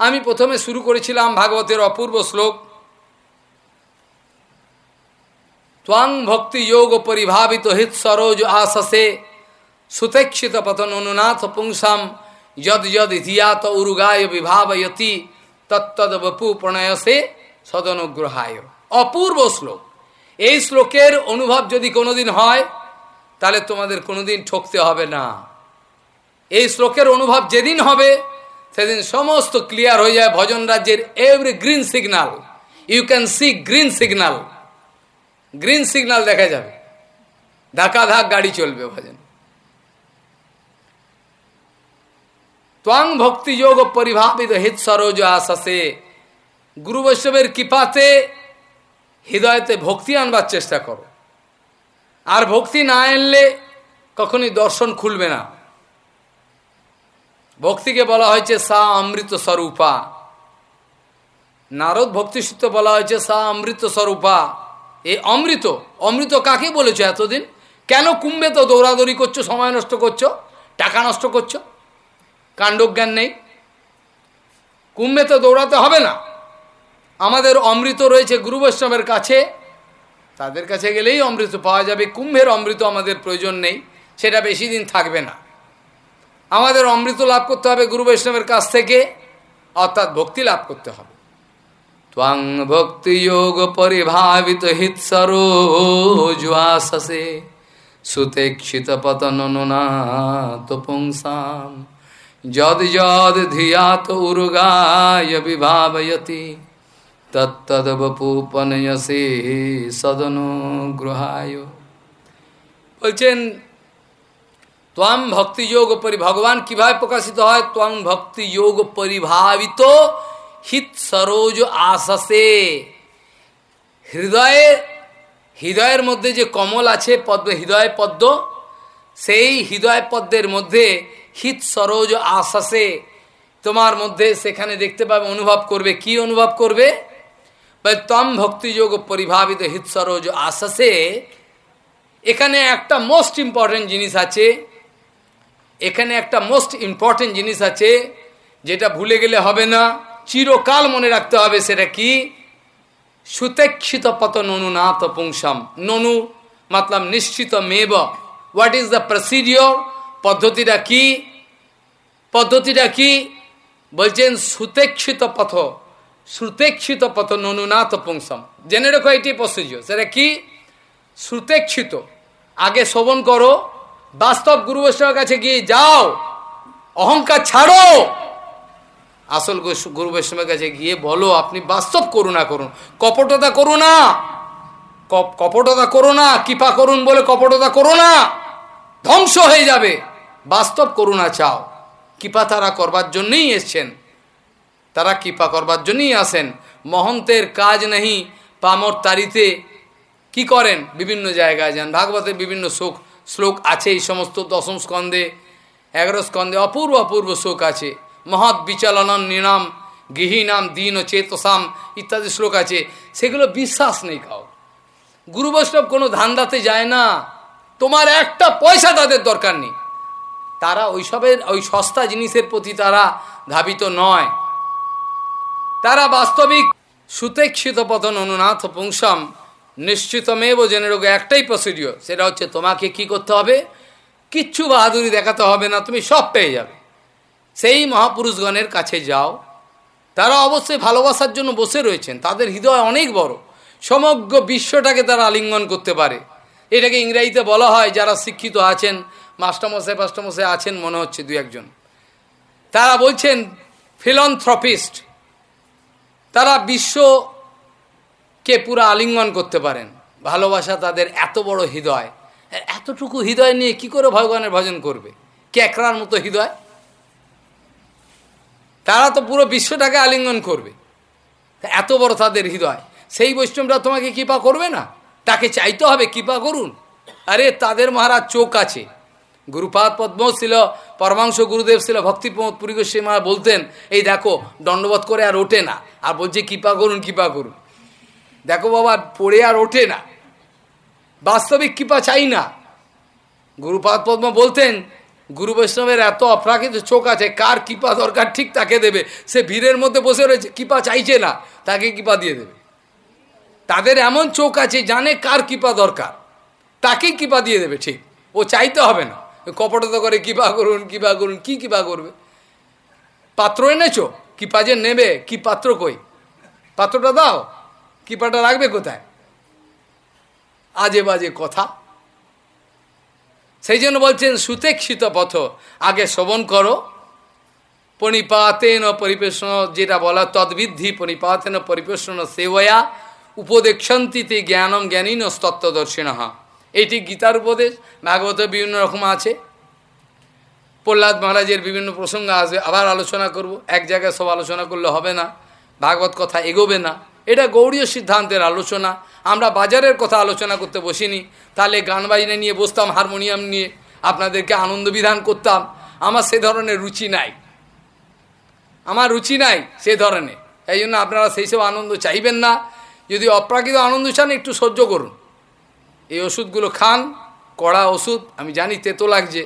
আমি প্রথমে শুরু করেছিলাম ভাগবতের অপূর্ব শ্লোক। ত্বাং ভক্তি যোগ পরিভাবিত হিত সরোজ আসসে, সুতেক্ষিত পতন অনুনাথ পুংসাম যদ যদ ধিয়াত উরুগায় বিভাবয়তি তত্তদ বপু প্রণয়সে। সদনুগ্রহায়। অপূর্ব শ্লোক। এই শ্লোকের অনুভব যদি কোনোদিন হয়, তাহলে তোমাদের কোনোদিন ঠকতে হবে না। এই শ্লোকের অনুভব যেদিন হবে, সেদিন সমস্ত ক্লিয়ার হয়ে যায় ভজন রাজ্যের every green signal you can see green signal green signal দেখা যাবে। ধাক্কা ধাক গাড়ি চলবে ভজন। ত্বাং ভক্তি যোগ পরিভাবিত হিত সরোজ আশাসে গুরু বৈষ্ণবের কৃপাতে হৃদয়তে ভক্তি আনবার চেষ্টা করো। আর ভক্তি না এনলে কখনই দর্শন খুলবে না। ভক্তিকে বলা হয়েছে সা অমৃত স্বরূপা। নারদ ভক্তিসূত্র বলা হয়েছে সা অমৃত স্বরূপা। এই অমৃত অমৃত কাকে বলেছ এতদিন? কেন কুম্ভে তো দৌড়াদৌড়ি করছ, সময় নষ্ট করছ, টাকা নষ্ট করছ? কাণ্ডজ্ঞান নেই। কুম্ভে তো দৌড়াতে হবে না। আমাদের অমৃত রয়েছে গুরু বৈষ্ণবের কাছে। তাদের কাছে গেলেই অমৃত পাওয়া যাবে। কুম্ভের অমৃত আমাদের প্রয়োজন নেই, সেটা বেশি দিন থাকবে না। আমাদের অমৃত লাভ করতে হবে গুরু বৈষ্ণবের কাছ থেকে, অর্থাৎ ভক্তি লাভ করতে হবে। ত্বাং ভক্তি যোগ পরিভাবিত হিত সরোজে সুতেক্ষিত পতন যদ যদ ধিয়াত উর্গায় বিভাবয়তি। ত্বম ভক্তি যোগ পরি ভগবান কীভাবে প্রকাশিত হয়? ত্বং ভক্তি যোগ পরিভাবিত হিত সরোজ আশাসে হৃদয়ে, হৃদয়ের মধ্যে যে কমল আছে, পদ্ম, হৃদয় পদ্ম, সেই হৃদয় পদ্মের মধ্যে হিত সরোজ আশাসে তোমার মধ্যে সেখানে দেখতে পাবে, অনুভব করবে। কি অনুভব করবে? তম ভক্তিযোগ পরিভাবিত হিত সরোজ আশাসে এখানে একটা মোস্ট ইম্পর্টেন্ট জিনিস আছে। এখানে একটা মোস্ট ইম্পর্টেন্ট জিনিস আছে, যেটা ভুলে গেলে হবে না। চিরকাল মনে রাখতে হবে সেটা কি? সুতেক্ষিত পত ননু নাথ পুংসম। ননু মতলব নিশ্চিত মেব। হোয়াট ইজ দ্য প্রসিডিওর পদ্ধতিটা কি? পদ্ধতিটা কি? বলছেন সুতেক্ষিত পথ। শ্রুতেক্ষিত পথ ননুনাথ পুংসম। জেনে রেখো এটি প্রসিডিওর সেটা কি? শ্রুতেক্ষিত। আগে শ্রবণ করো। বাস্তব গুরু বৈষ্ণবের কাছে গিয়ে যাও। অহংকার ছাড়ো। আসল গুরু বৈষ্ণবের কাছে গিয়ে বলো, আপনি বাস্তব করুণা করুন। কপটতা করো না। কপটতা করো না। কৃপা করুন বলে কপটতা করো না। ধ্বংস হয়ে যাবে। বাস্তব করুণা চাও। কৃপা তারা করবার জন্যই এসছেন। তারা কৃপা করবার জন্যই আসেন মহন্তের কাজ নেই পামর তারিতে কি করেন? বিভিন্ন জায়গায় যান। ভাগবতের বিভিন্ন শোক শ্লোক আছে এই সমস্ত দশম স্কন্ধে, এগারো স্কন্ধে অপূর্ব অপূর্ব শোক আছে। মহৎ বিচলনন নিনাম, গৃহীনাম, দীন ও চেতসাম ইত্যাদি শ্লোক আছে। সেগুলো বিশ্বাস নেই কাউ গুরু বৈষ্ণব কোনো ধান্দাতে যায় না। তোমার একটা পয়সা তাদের দরকার নেই। তারা ওইসবের ওই সস্তা জিনিসের প্রতি তারা ধাবিত নয়। তারা বাস্তবিক সুতেক্ষিত পতন অনুনাথ পুংসম নিশ্চিতমেব জেনে রোগে একটাই প্রসিডিওর সেটা হচ্ছে তোমাকে কি করতে হবে? কিচ্ছু বাহাদুরি দেখাতে হবে না, তুমি সব পেয়ে যাবে। সেই মহাপুরুষগণের কাছে যাও। তারা অবশ্যই ভালোবাসার জন্য বসে রয়েছেন, তাদের হৃদয় অনেক বড়। সমগ্র বিশ্বটাকে তারা আলিঙ্গন করতে পারে। এটাকে ইংরেজিতে বলা হয়, যারা শিক্ষিত আছেন, মাস্টারমশাই মাস্টারমশাই আছেন, মনে হচ্ছে দু একজন। তারা বলছেন, ফিলন্থ্রপিস্ট তারা বিশ্বকে পুরো আলিঙ্গন করতে পারেন। ভালোবাসা তাদের এত বড় হৃদয়। এতটুকু হৃদয় নিয়ে কি করে ভগবানের ভজন করবে? ক্যাকড়ার মতো হৃদয়? তারা তো পুরো বিশ্বটাকে আলিঙ্গন করবে। এত বড় তাদের হৃদয়। সেই বৈষ্ণবরা তোমাকে কৃপা করবে না? তাকে চাইতে হবে কৃপা করুন। আরে তাদের মহারাজ চোখ আছে। গুরুপাদ পদ্ম ছিল, পরমাংশ গুরুদেব ছিল, ভক্তিপ্রমোদ পুরী গোস্বী বলতেন, এই দেখো, দণ্ডবোধ করে আর ওঠে না। আর বলছে, কৃপা করুন কৃপা করুন। দেখো বাবা, পড়ে আর ওঠে না। বাস্তবিক কৃপা চাই না। গুরুপাদ পদ্ম বলতেন, গুরু বৈষ্ণবের এত অপ্রাকৃত চোখ আছে, কার কৃপা দরকার? ঠিক তাকে দেবে। সে ভিড়ের মধ্যে বসে রয়েছে, কৃপা চাইছে না, তাকে কৃপা দিয়ে দেবে। তাদের এমন চোখ আছে, জানে কার কৃপা দরকার। তাকেই কৃপা দিয়ে দেবে, ঠিক। ও চাইতে হবে না। কপটতা করে, কৃপা করুন কৃপা করুন, কি কৃপা করবে? পাত্র এনেছো? কৃপা যে নেবে? কি পাত্র কই? পাত্রটা দাও। কৃপাটা রাখবে কোথায়? আজে বাজে কথা। সেই জন্য বলছেন সুতেক্ষিত পথ, আগে শ্রবণ করো। পরিপাতেন পরিবেশন যেটা বলা তদ্বিদ্ধি, পরিপাতেন পরিবেশন সেবয়া, উপদেক্ষন্তিতে জ্ঞানম জ্ঞানীন তত্ত্বদর্শিন এইটি গীতার উপদেশ ভাগবত বিভিন্ন রকম আছে। প্রহ্লাদ মহারাজের বিভিন্ন প্রসঙ্গ আসবে আবার আলোচনা করব। এক জায়গায় সব আলোচনা করলে হবে না, ভাগবত কথা এগোবে না। এটা গৌরীয় সিদ্ধান্তের আলোচনা। আমরা বাজারের কথা আলোচনা করতে বসিনি। তাহলে গান বাজনা নিয়ে বসতাম, হারমোনিয়াম নিয়ে। আপনাদেরকে আনন্দ বিধান করতাম। আমার সে ধরনের রুচি নাই। আমার রুচি নাই সে ধরনের। এই জন্য আপনারা সেই সব আনন্দ চাইবেন না। যদি অপ্রাকৃত আনন্দ চান, একটু সহ্য করুন। এই ওষুধগুলো খান, কড়া ওষুধ, আমি জানি তেতো লাগছে।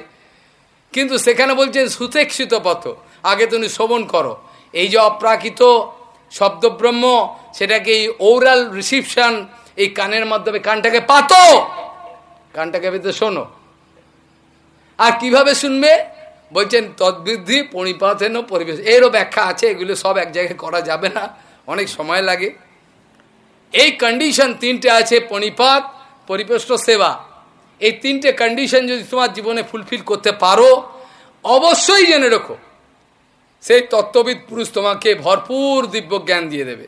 কিন্তু সেখানে বলছেন সুতেক্ষিত পথ, আগে তুমি শ্রবণ করো। এই যে অপ্রাকৃত শব্দব্রহ্ম, সেটাকে এই ওরাল রিসিপশান, এই কানের মাধ্যমে কানটাকে পাতো। কানটাকে ভিতরে শোনো। আর কীভাবে শুনবে? বলছেন, তদ্বৃদ্ধি পরিপাতেন পরিবেশ এরও ব্যাখ্যা আছে, এগুলো সব এক জায়গায় করা যাবে না, অনেক সময় লাগে। এই কন্ডিশন তিনটে আছে পরিপাত পরিবেষ্ট সেবা। এই তিনটে কন্ডিশন যদি তোমার জীবনে ফুলফিল করতে পারো, অবশ্যই জেনে রেখো। সেই তত্ত্ববিদ পুরুষ তোমাকে ভরপুর দিব্য জ্ঞান দিয়ে দেবে।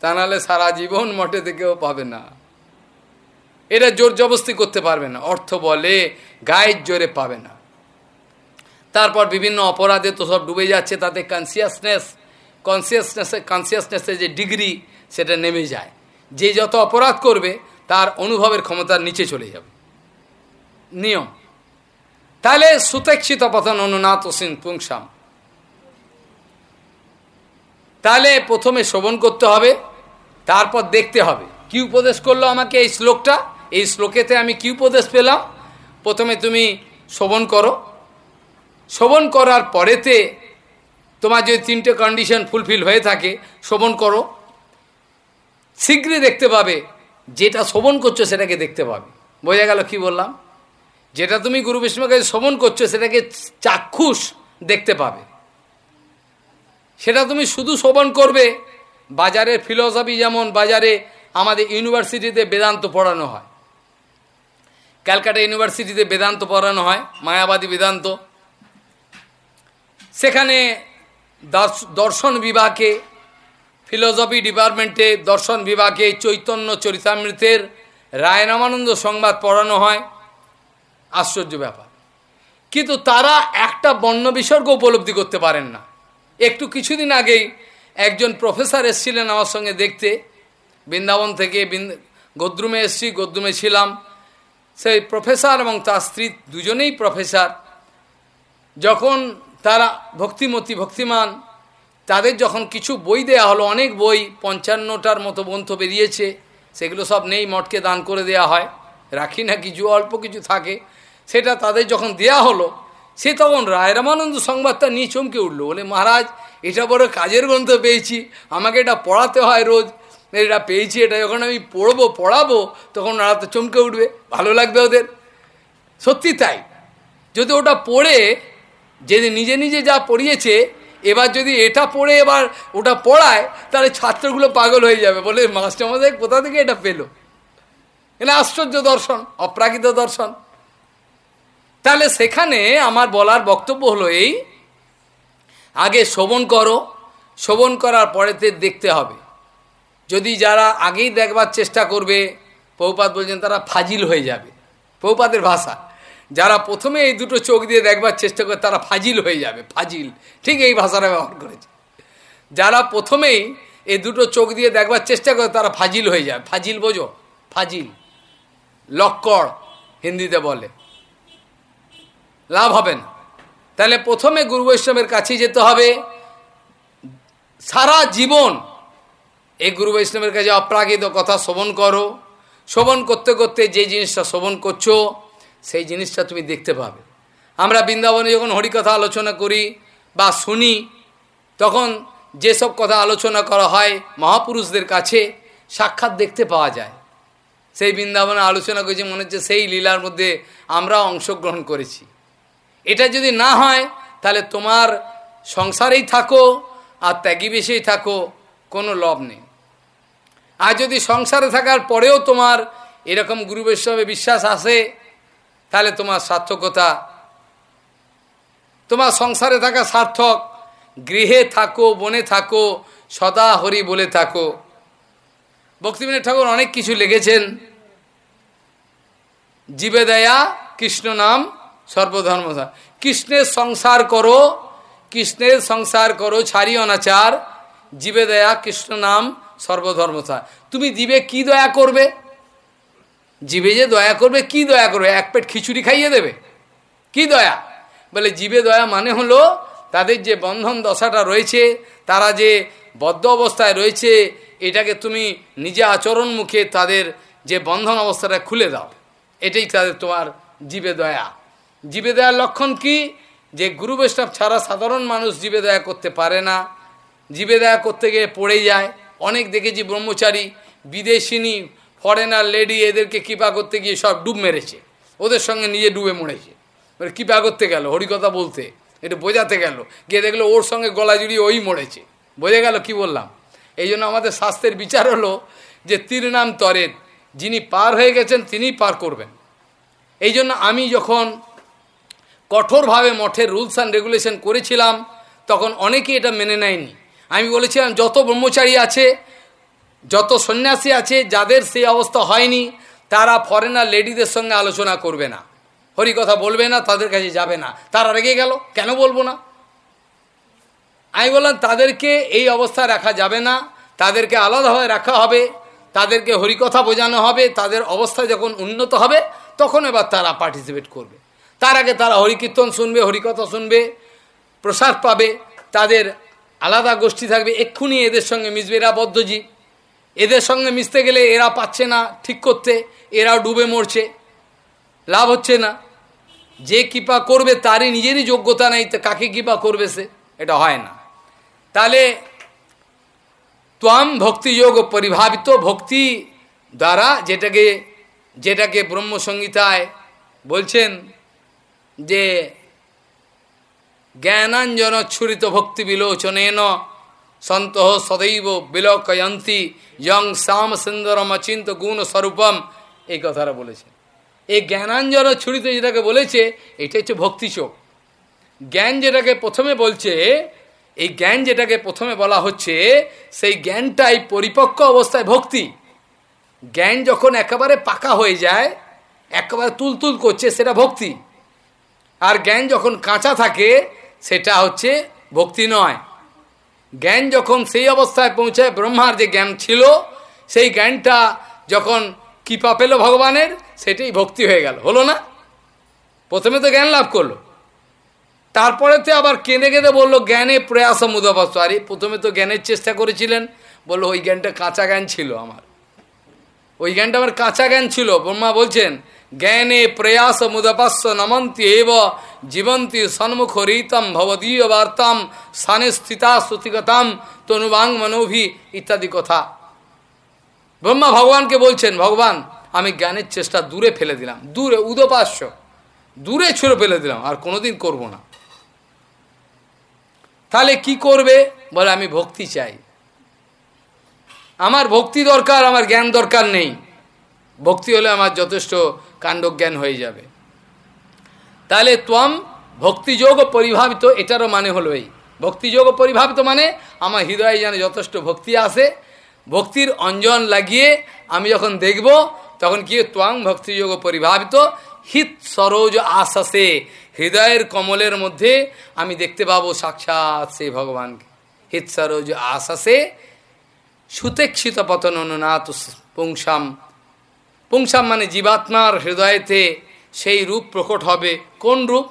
তা নাহলে সারা জীবন মঠে থেকেও পাবে না। এটা জোর জবস্তি করতে পারবে না। অর্থ বলে, গায়ের জোরে পাবে না। তারপর বিভিন্ন অপরাধে তো সব ডুবে যাচ্ছে, তাতে কনসিয়াসনেস কনসিয়াসনেসের কনসিয়াসনেসের যে ডিগ্রি সেটা নেমে যায়। যে যত অপরাধ করবে তার অনুভবের ক্ষমতার নিচে চলে যাবে। নিয়ম। তাহলে সুতেক্ষিত পথন অনুনাথ সিং পুংসাম। তাহলে প্রথমে শ্রবণ করতে হবে, তারপর দেখতে হবে। কি উপদেশ করল আমাকে এই শ্লোকটা? এই শ্লোকেতে আমি কি উপদেশ পেলাম? প্রথমে তুমি শ্রবণ করো। শ্রবণ করার পরেতে তোমার যদি তিনটে কন্ডিশন ফুলফিল হয়ে থাকে, শ্রবণ করো। শীঘ্রই দেখতে পাবে যেটা শ্রবণ করছ সেটাকে দেখতে পাবে। বোঝা গেল কি বললাম? যেটা তুমি গুরু বিষ্ণুর কাছে শ্রবণ করছ সেটাকে চাক্ষুষ দেখতে পাবে। সেটা তুমি শুধু শ্রবণ করবে। বাজারের ফিলসফি যেমন, বাজারে আমাদের ইউনিভার্সিটিতে বেদান্ত পড়ানো হয়। ক্যালকাটা ইউনিভার্সিটিতে বেদান্ত পড়ানো হয়, মায়াবাদী বেদান্ত। সেখানে দর্শন বিভাগে ফিলোসফি ডিপার্টমেন্টে দর্শন বিভাগে চৈতন্য চরিতামৃতের রায় রামানন্দ সংবাদ পড়ানো হয়। আশ্চর্য ব্যাপার। কিন্তু তারা একটা বর্ণ বিসর্গ উপলব্ধি করতে পারেন না। একটু কিছুদিন আগেই একজন প্রফেসর এসছিলেন আমার সঙ্গে দেখতে। বৃন্দাবন থেকে গদ্রুমে এসছি, গদ্রুমে ছিলাম। সেই প্রফেসর এবং তার স্ত্রী দুজনেই প্রফেসর। যখন তারা ভক্তিমতী, ভক্তিমান তাদের যখন কিছু বই দেয়া হলো, অনেক বই, পঞ্চান্নটার মতো গ্রন্থ বেরিয়েছে, সেগুলো সব নেই, মঠকে দান করে দেয়া হয়। রাখি না, কিছু, অল্প কিছু থাকে। সেটা তাদের যখন দেয়া হলো, সে তখন রায় রামানন্দ সংবাদটা নিয়ে চমকে উঠল। বলে, মহারাজ, এটা বড় কাজের গ্রন্থ পেয়েছি, আমাকে এটা পড়াতে হয় রোজ। এটা পেয়েছি, এটা যখন আমি পড়ব, পড়াবো, তখন ওরা তো চমকে উঠবে। ভালো লাগবে ওদের? সত্যি তাই। যদি ওটা পড়ে, যে নিজে নিজে যা পড়িয়েছে এবার যদি এটা পড়ে এবার ওটা পড়ায়, তাহলে ছাত্রগুলো পাগল হয়ে যাবে। বলে মাস্টারমশাই কোথা থেকে এটা পেল? এটা আশ্চর্য দর্শন, অপ্রাকৃত দর্শন। তাহলে সেখানে আমার বলার বক্তব্য হলো এই, আগে শোভন করো, শোভন করার পরেতে দেখতে হবে। যদি যারা আগেই দেখবার চেষ্টা করবে পৌপাত বলছেন তারা ফাজিল হয়ে যাবে। পৌপাতের ভাষা। যারা প্রথমে এই দুটো চোখ দিয়ে দেখবার চেষ্টা করে তারা ফাজিল হয়ে যাবে, ফাজিল। ঠিক এই ভাষাটা ব্যবহার করেছে। যারা প্রথমেই এই দুটো চোখ দিয়ে দেখবার চেষ্টা করে তারা ফাজিল হয়ে যায় ফাজিল বোঝো, ফাজিল। লক্কড় হিন্দিতে বলে। লাভ হবে না। তাহলে প্রথমে গুরু বৈষ্ণবের কাছে যেতে হবে। সারা জীবন এই গুরু বৈষ্ণবের কাছে অপ্রাকৃত কথা শ্রবণ করো। শ্রবণ করতে করতে যে জিনিসটা শ্রবণ করছ সেই জিনিসটা তুমি দেখতে পাবে। আমরা বৃন্দাবনে যখন হরিকথা আলোচনা করি বা শুনি, তখন যেসব কথা আলোচনা করা হয় মহাপুরুষদের কাছে সাক্ষাৎ দেখতে পাওয়া যায়। সেই বৃন্দাবনে আলোচনা করেছি, মনে হচ্ছে সেই লীলার মধ্যে আমরা অংশগ্রহণ করেছি। এটা যদি না হয়, তাহলে তোমার সংসারেই থাকো আর ত্যাগী বেশেই থাকো, কোনো লভ নেই। আর যদি সংসারে থাকার পরেও তোমার এরকম গুরু বৈষ্ণবে বিশ্বাস আসে তাহলে তোমার সার্থকতা তোমার সংসারে থাকা সার্থক, গৃহে থাকো, বনে থাকো, সদা হরি বলে থাকো। ভক্তিবিনোদ ঠাকুর অনেক কিছু লেগেছেন জীবে দয়া, কৃষ্ণ নাম, সর্বধর্ম কৃষ্ণের সংসার করো, কৃষ্ণের সংসার করো ছাড়ি অনাচার জীবে দয়া, কৃষ্ণ নাম সর্বধর্মসার তুমি দিবে কি দয়া করবে? জীবে যে দয়া করবে, কি দয়া করবে? এক পেট খিচুড়ি খাইয়ে দেবে? কি দয়া? বলে জীবে দয়া মানে হলো তাদের যে বন্ধন দশাটা রয়েছে, তারা যে বদ্ধ অবস্থায় রয়েছে, এটাকে তুমি নিজে আচরণ মুখে তাদের যে বন্ধন অবস্থাটা খুলে দাও। এটাই তাদের তোমার জীবে দয়া। জীবে দয়ার লক্ষণ কি? যে গুরু বৈষ্ণব ছাড়া সাধারণ মানুষ জীবে দয়া করতে পারে না। জীবে দয়া করতে গিয়ে পড়ে যায়। অনেক দেখেছি ব্রহ্মচারী, বিদেশিনী ফরেনার লেডি এদেরকে কৃপা করতে গিয়ে সব ডুব মেরেছে। ওদের সঙ্গে নিজে ডুবে মরেছে। মানে কৃপা করতে গেল, হরিকথা বলতে এটা বোঝাতে গেল। গিয়ে দেখল ওর সঙ্গে গলা জুড়িয়ে ওই মরেছে। বোঝা গেল কি বললাম? এই জন্য আমাদের স্বাস্থ্যের বিচার হলো যে তীর নাম তরের যিনি পার হয়ে গেছেন তিনি পার করবেন। এই জন্য আমি যখন কঠোরভাবে মঠের রুলস অ্যান্ড রেগুলেশন করেছিলাম, তখন অনেকেই এটা মেনে নেয়নি। আমি বলেছিলাম, যত ব্রহ্মচারী আছে যত সন্ন্যাসী আছে, যাদের সেই অবস্থা হয়নি, তারা ফরেনার লেডিদের সঙ্গে আলোচনা করবে না। হরি কথা বলবে না, তাদের কাছে যাবে না। তারা রেগে গেল, কেন বলব না? আমি বললাম, তাদেরকে এই অবস্থায় রাখা যাবে না, তাদেরকে আলাদাভাবে রাখা হবে, তাদেরকে হরিকথা বোঝানো হবে, তাদের অবস্থা যখন উন্নত হবে, তখন এবার তারা পার্টিসিপেট করবে। তার আগে তারা হরিকীর্তন শুনবে হরিকথা শুনবে, প্রসাদ পাবে, তাদের আলাদা গোষ্ঠী থাকবে, এক্ষুনি এদের সঙ্গে মিশবে এরা বদ্ধজীব। এদের সঙ্গে মিশতে গেলে এরা পাচ্ছে না ঠিক করতে এরা ডুবে মরছে। লাভ হচ্ছে না। যে কৃপা করবে তারই নিজেরই যোগ্যতা নেই, তো কাকে কৃপা করবে সে? এটা হয় না। তাহলে ত্বাম ভক্তিযোগ পরিভাবিত ভক্তি দ্বারা যেটাকে যেটাকে ব্রহ্মসংগীতায় বলছেন যে জ্ঞানাঞ্জন ছুরিত ভক্তি বিলোচনেন সন্ত সদৈব বিলোকয়ন্তী যং শ্যাম সুন্দরম অচিন্ত গুণ স্বরূপম এই কথাটা বলেছে। এই জ্ঞানাঞ্জন ছুরিত যেটাকে বলেছে, এটা হচ্ছে ভক্তি চোখ। জ্ঞান যেটাকে প্রথমে বলছে, এই জ্ঞান যেটাকে প্রথমে বলা হচ্ছে, সেই জ্ঞানটাই পরিপক্ক অবস্থায় ভক্তি। জ্ঞান যখন একেবারে পাকা হয়ে যায়, একেবারে তুলতুল করছে, সেটা ভক্তি। আর জ্ঞান যখন কাঁচা থাকে, সেটা হচ্ছে ভক্তি নয়। জ্ঞান যখন সেই অবস্থায় পৌঁছায়, ব্রহ্মার যে জ্ঞান ছিল, সেই জ্ঞানটা যখন কৃপা পেল ভগবানের, সেটাই ভক্তি হয়ে গেল। হলো না? প্রথমে তো জ্ঞান লাভ করল। তারপরে তো আবার কেঁদে কেঁদে বলল, জ্ঞানে প্রয়াস মুদাবাস আরে, প্রথমে তো জ্ঞানের চেষ্টা করেছিলেন। বলল, ওই জ্ঞানটা কাঁচা জ্ঞান ছিল আমার। ওই জ্ঞানটা আমার কাঁচা জ্ঞান ছিল। ব্রহ্মা বলছেন জ্ঞানে প্রয়াস মুদপাস্য নমন্তি এব জীবন্তী সন্মুখ রীতম ভবদীয় বার্তাম স্থানে স্থিতা শ্রুতিগতাম তনুবাং মনোভি ইত্যাদি কথা ব্রহ্মা ভগবানকে বলছেন, ভগবান, আমি জ্ঞানের চেষ্টা দূরে ফেলে দিলাম, দূরে উদপাস্য দূরে ছুঁড়ে ফেলে দিলাম, আর কোনোদিন করব না। তাহলে কি করবে? বলে, আমি ভক্তি চাই। আমার ভক্তি দরকার, আমার জ্ঞান দরকার নেই। ভক্তি হলে আমার যথেষ্ট কাণ্ডজ্ঞান হয়ে যাবে। তাহলে ত্বম ভক্তিযোগ পরিভাবিত, এটারও মানে হলো এই। ভক্তিযোগ পরিভাবিত মানে আমার হৃদয়ে যেন যথেষ্ট ভক্তি আসে, ভক্তির অঞ্জন লাগিয়ে আমি যখন দেখব, তখন কি ত্বং ভক্তিযোগ পরিভাবিত, হিত সরোজ আশাসে হৃদয়ের কমলের মধ্যে আমি দেখতে পাবো সাক্ষাৎ সেই ভগবানকে। হিত সরোজ আশাসে সুতেক্ষিত পতন অনুনাথ পুংসাম পুংসাম মানে জীবাত্মার হৃদয়েতে সেই রূপ প্রকট হবে। কোন রূপ?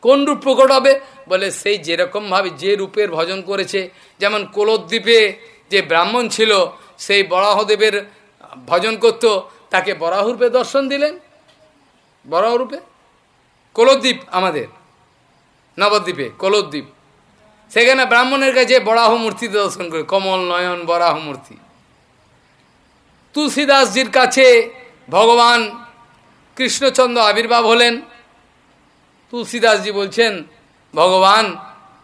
কোন রূপ প্রকট হবে? বলে সেই যেরকমভাবে যে রূপের ভজন করেছে, যেমন কোলদ্বীপে যে ব্রাহ্মণ ছিল, সেই বরাহদেবের ভজন করত, তাকে বরাহরূপে দর্শন দিলেন। বরাহরূপে? কোলদ্বীপ আমাদের, নবদ্বীপে, কোলদ্বীপ। সেখানে ব্রাহ্মণের কাছে বরাহ মূর্তি দর্শন করে, কমল, নয়ন বরাহ মূর্তি তুলসীদাসজির কাছে ভগবান কৃষ্ণচন্দ্র আবির্ভাব হলেন। তুলসীদাসজি বলছেন, ভগবান,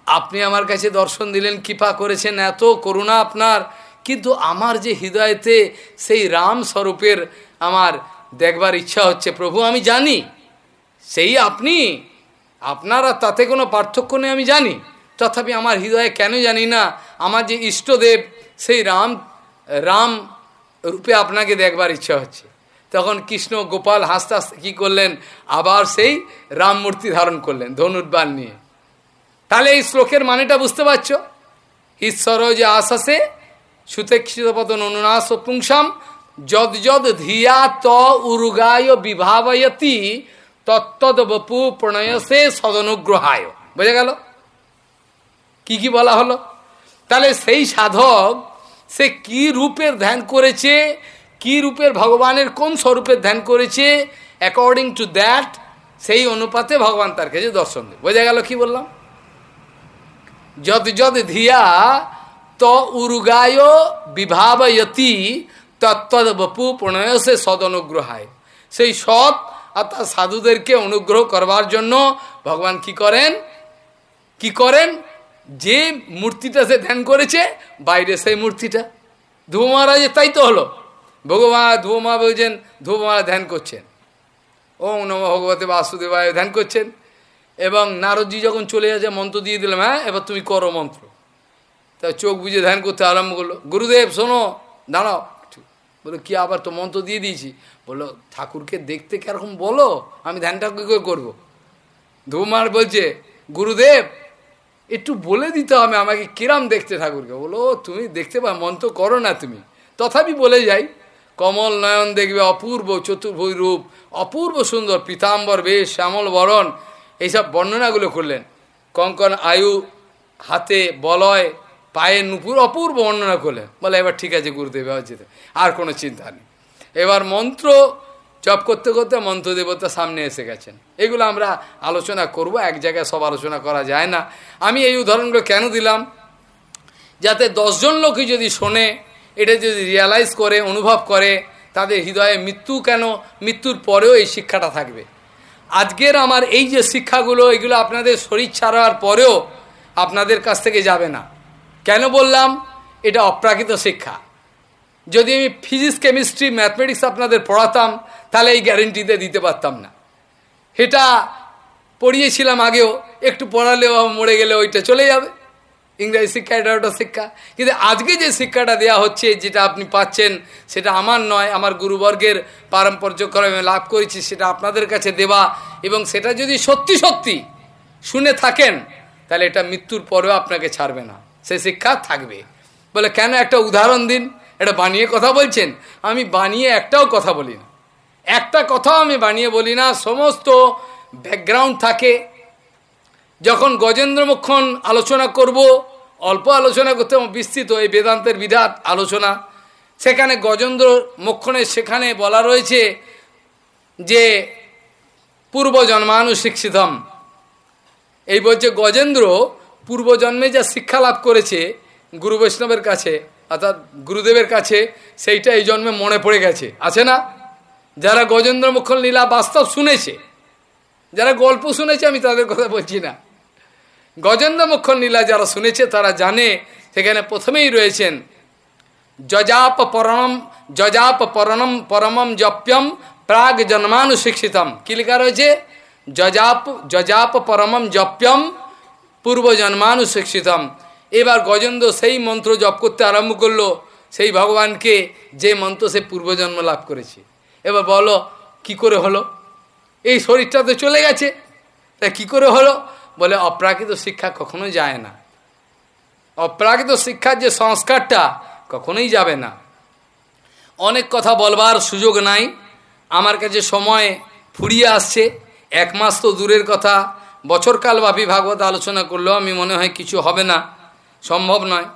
আপনি আমার কাছে দর্শন দিলেন, কৃপা করেছেন, এত করুণা আপনার। কিন্তু আমার যে হৃদয়তে সেই রাম স্বরূপের আমার দেখবার ইচ্ছা হচ্ছে, প্রভু, আমি জানি। সেই আপনি, আপনারা তাতে কোনো পার্থক্য নেই, আমি জানি। তথাপি আমার হৃদয়ে কেন জানি না, আমার যে ইষ্টদেব, সেই রাম রাম রূপে আপনাকে দেখবার ইচ্ছা হচ্ছে। তখন কৃষ্ণ গোপাল হাসতে হাসতে কী করলেন? আবার সেই রাম মূর্তি ধারণ করলেন ধনুর্বাল নিয়ে। তাহলে এই শ্লোকের মানেটা বুঝতে পারছ? ঈশ্বর যে আশাসে সুতেক্ষিত পতন অনুনাশ পুংসাম যদ যদ ধিয়া ত উরুগায় বিভাবয়তি তত্তদ বপু প্রণয়সে সদনুগ্রহায়। বোঝা গেল? কি কি বলা হলো? তাহলে সেই সাধক সে কি রূপের ধ্যান করেছে? কি রূপের ভগবানের কোন স্বরূপের ধ্যান করেছে? অ্যাকর্ডিং টু দ্যাট সেই অনুপাতে ভগবান তার কাছে দর্শন দেবে। বোঝা গেল কি বললাম? যদ যদ ধিয়া ত উরুগায় বিভাবয়তি তত্তদ বপু প্রণয়সে সদ অনুগ্রহায়। সেই সৎ অর্থাৎ সাধুদেরকে অনুগ্রহ করবার জন্য ভগবান কি করেন? কি করেন? যে মূর্তিটা সে ধ্যান করেছে, বাইরে সেই মূর্তিটা। ধ্রুব মহারাজের তাই তো হলো। ভগবান ধ্রুব মহা বলছেন, ধ্রুব মহারাজ ধ্যান করছেন। ওম নম ভগবতে বাসুদেবায় ধ্যান করছেন। এবং নারদজি যখন চলে যাচ্ছে মন্ত্র দিয়ে দিলাম হ্যাঁ এবার তুমি করো মন্ত্র। তা চোখ বুঝে ধ্যান করতে আরম্ভ করল। গুরুদেব, শোনো, দাঁড়াও বলো, কি আবার তো মন্ত্র দিয়ে দিয়েছি? বলল, ঠাকুরকে দেখতে কীরকম বলো, আমি ধ্যানটা কী করে করব? ধুমার বলছে, গুরুদেব একটু বলে দিতে হবে আমাকে, কিরাম দেখতে ঠাকুরকে? বলো, তুমি দেখতে পা মন্ত্র করো না তুমি। তথাপি বলে যাই। কমল নয়ন দেখবে, অপূর্ব চতুর্ভুজ রূপ অপূর্ব সুন্দর, পীতাম্বর বেশ, শ্যামল বরণ, এইসব বর্ণনাগুলো করলেন। কঙ্কন আয়ু, হাতে বলয়, পায়ে নুপুর, অপূর্ব বর্ণনা করলেন। বলে, এবার ঠিক আছে, গুরুদেব যেতে। আর কোনো চিন্তা নেই। এবার মন্ত্র জপ করতে করতে মন্ত্র দেবতা সামনে এসে গেছেন। এগুলো আমরা আলোচনা করব, এক জায়গায় সব আলোচনা করা যায় না। আমি এই উদাহরণগুলো কেন দিলাম? যাতে দশজন লোকই যদি শোনে, এটা যদি রিয়ালাইজ করে, অনুভব করে, তাদের হৃদয়ে মৃত্যু কেন, মৃত্যুর পরেও এই শিক্ষাটা থাকবে। আজকের আমার এই যে শিক্ষাগুলো, এগুলো আপনাদের শরীর ছাড়ার পরেও আপনাদের কাছ থেকে যাবে না। কেন বললাম? এটা অপ্রাকৃত শিক্ষা। যদি আমি ফিজিক্স কেমিস্ট্রি ম্যাথমেটিক্স আপনাদের পড়াতাম, তাহলে এই গ্যারেন্টিতে দিতে পারতাম না। এটা পড়িয়েছিলাম আগেও, একটু পড়ালেও মরে গেলে ওইটা চলে যাবে। ইংরাজি শিক্ষা, এটা ওটা শিক্ষা। কিন্তু আজকে যে শিক্ষাটা দেওয়া হচ্ছে, যেটা আপনি পাচ্ছেন, সেটা আমার নয়, আমার গুরুবর্গের পারম্পর্যক্রমে লাভ করেছি, সেটা আপনাদের কাছে দেওয়া। এবং সেটা যদি সত্যি সত্যি শুনে থাকেন, তাহলে এটা মৃত্যুর পরেও আপনাকে ছাড়বে না। সে শিক্ষা থাকবে। বলে, কেন? একটা উদাহরণ দিন। এটা বানিয়ে কথা বলছেন? আমি বানিয়ে একটাও কথা বলি না। একটা কথাও আমি বানিয়ে বলি না, সমস্ত ব্যাকগ্রাউন্ড থাকে। যখন গজেন্দ্র মুখন আলোচনা করব, অল্প আলোচনা করতে বিস্তৃত, এই বেদান্তের বিধাত আলোচনা। সেখানে গজেন্দ্র মক্ষণের সেখানে বলা রয়েছে যে পূর্ব জন্মানুশিক্ষিতম এই বলছে গজেন্দ্র পূর্বজন্মে যা শিক্ষা লাভ করেছে, গুরু বৈষ্ণবের কাছে অর্থাৎ গুরুদেবের কাছে সেইটা এই জন্মে মনে পড়ে গেছে। আছে না? যারা গজেন্দ্র মুখল লীলা বাস্তব শুনেছে, যারা গল্প শুনেছে, আমি তাদের কথা বলছি না। গজেন্দ্র মুখল লীলা যারা শুনেছে, তারা জানে সেখানে প্রথমেই রয়েছেন, যজাপ পরণম যজাপ পরণম পরমম জপ্যম প্রাগ জন্মানুশিক্ষিতম। কি লেখা রয়েছে? যজাপ যজাপ পরমম জপ্যম পূর্ব জন্মানুশিক্ষিতম। এবার গজেন্দ্র সেই মন্ত্র জপ করতে আরম্ভ করল, সেই ভগবানকে যে মন্ত্র সে পূর্বজন্ম লাভ করেছে। এবার বলো, কি করে হলো? এই শরীরটা তো চলে গেছে। তা কী করে হলো? বলে, অপ্রাকৃত শিক্ষা কখনোই যায় না। অপ্রাকৃত শিক্ষার যে সংস্কারটা কখনোই যাবে না। অনেক কথা বলবার সুযোগ নাই। আমার কাছে সময় ফুরিয়ে আসছে। এক মাস তো দূরের কথা। বছরকাল বছরকালব্যাপী ভাগবত আলোচনা করলেও আমি মনে হয় কিছু হবে না। সম্ভব নয়।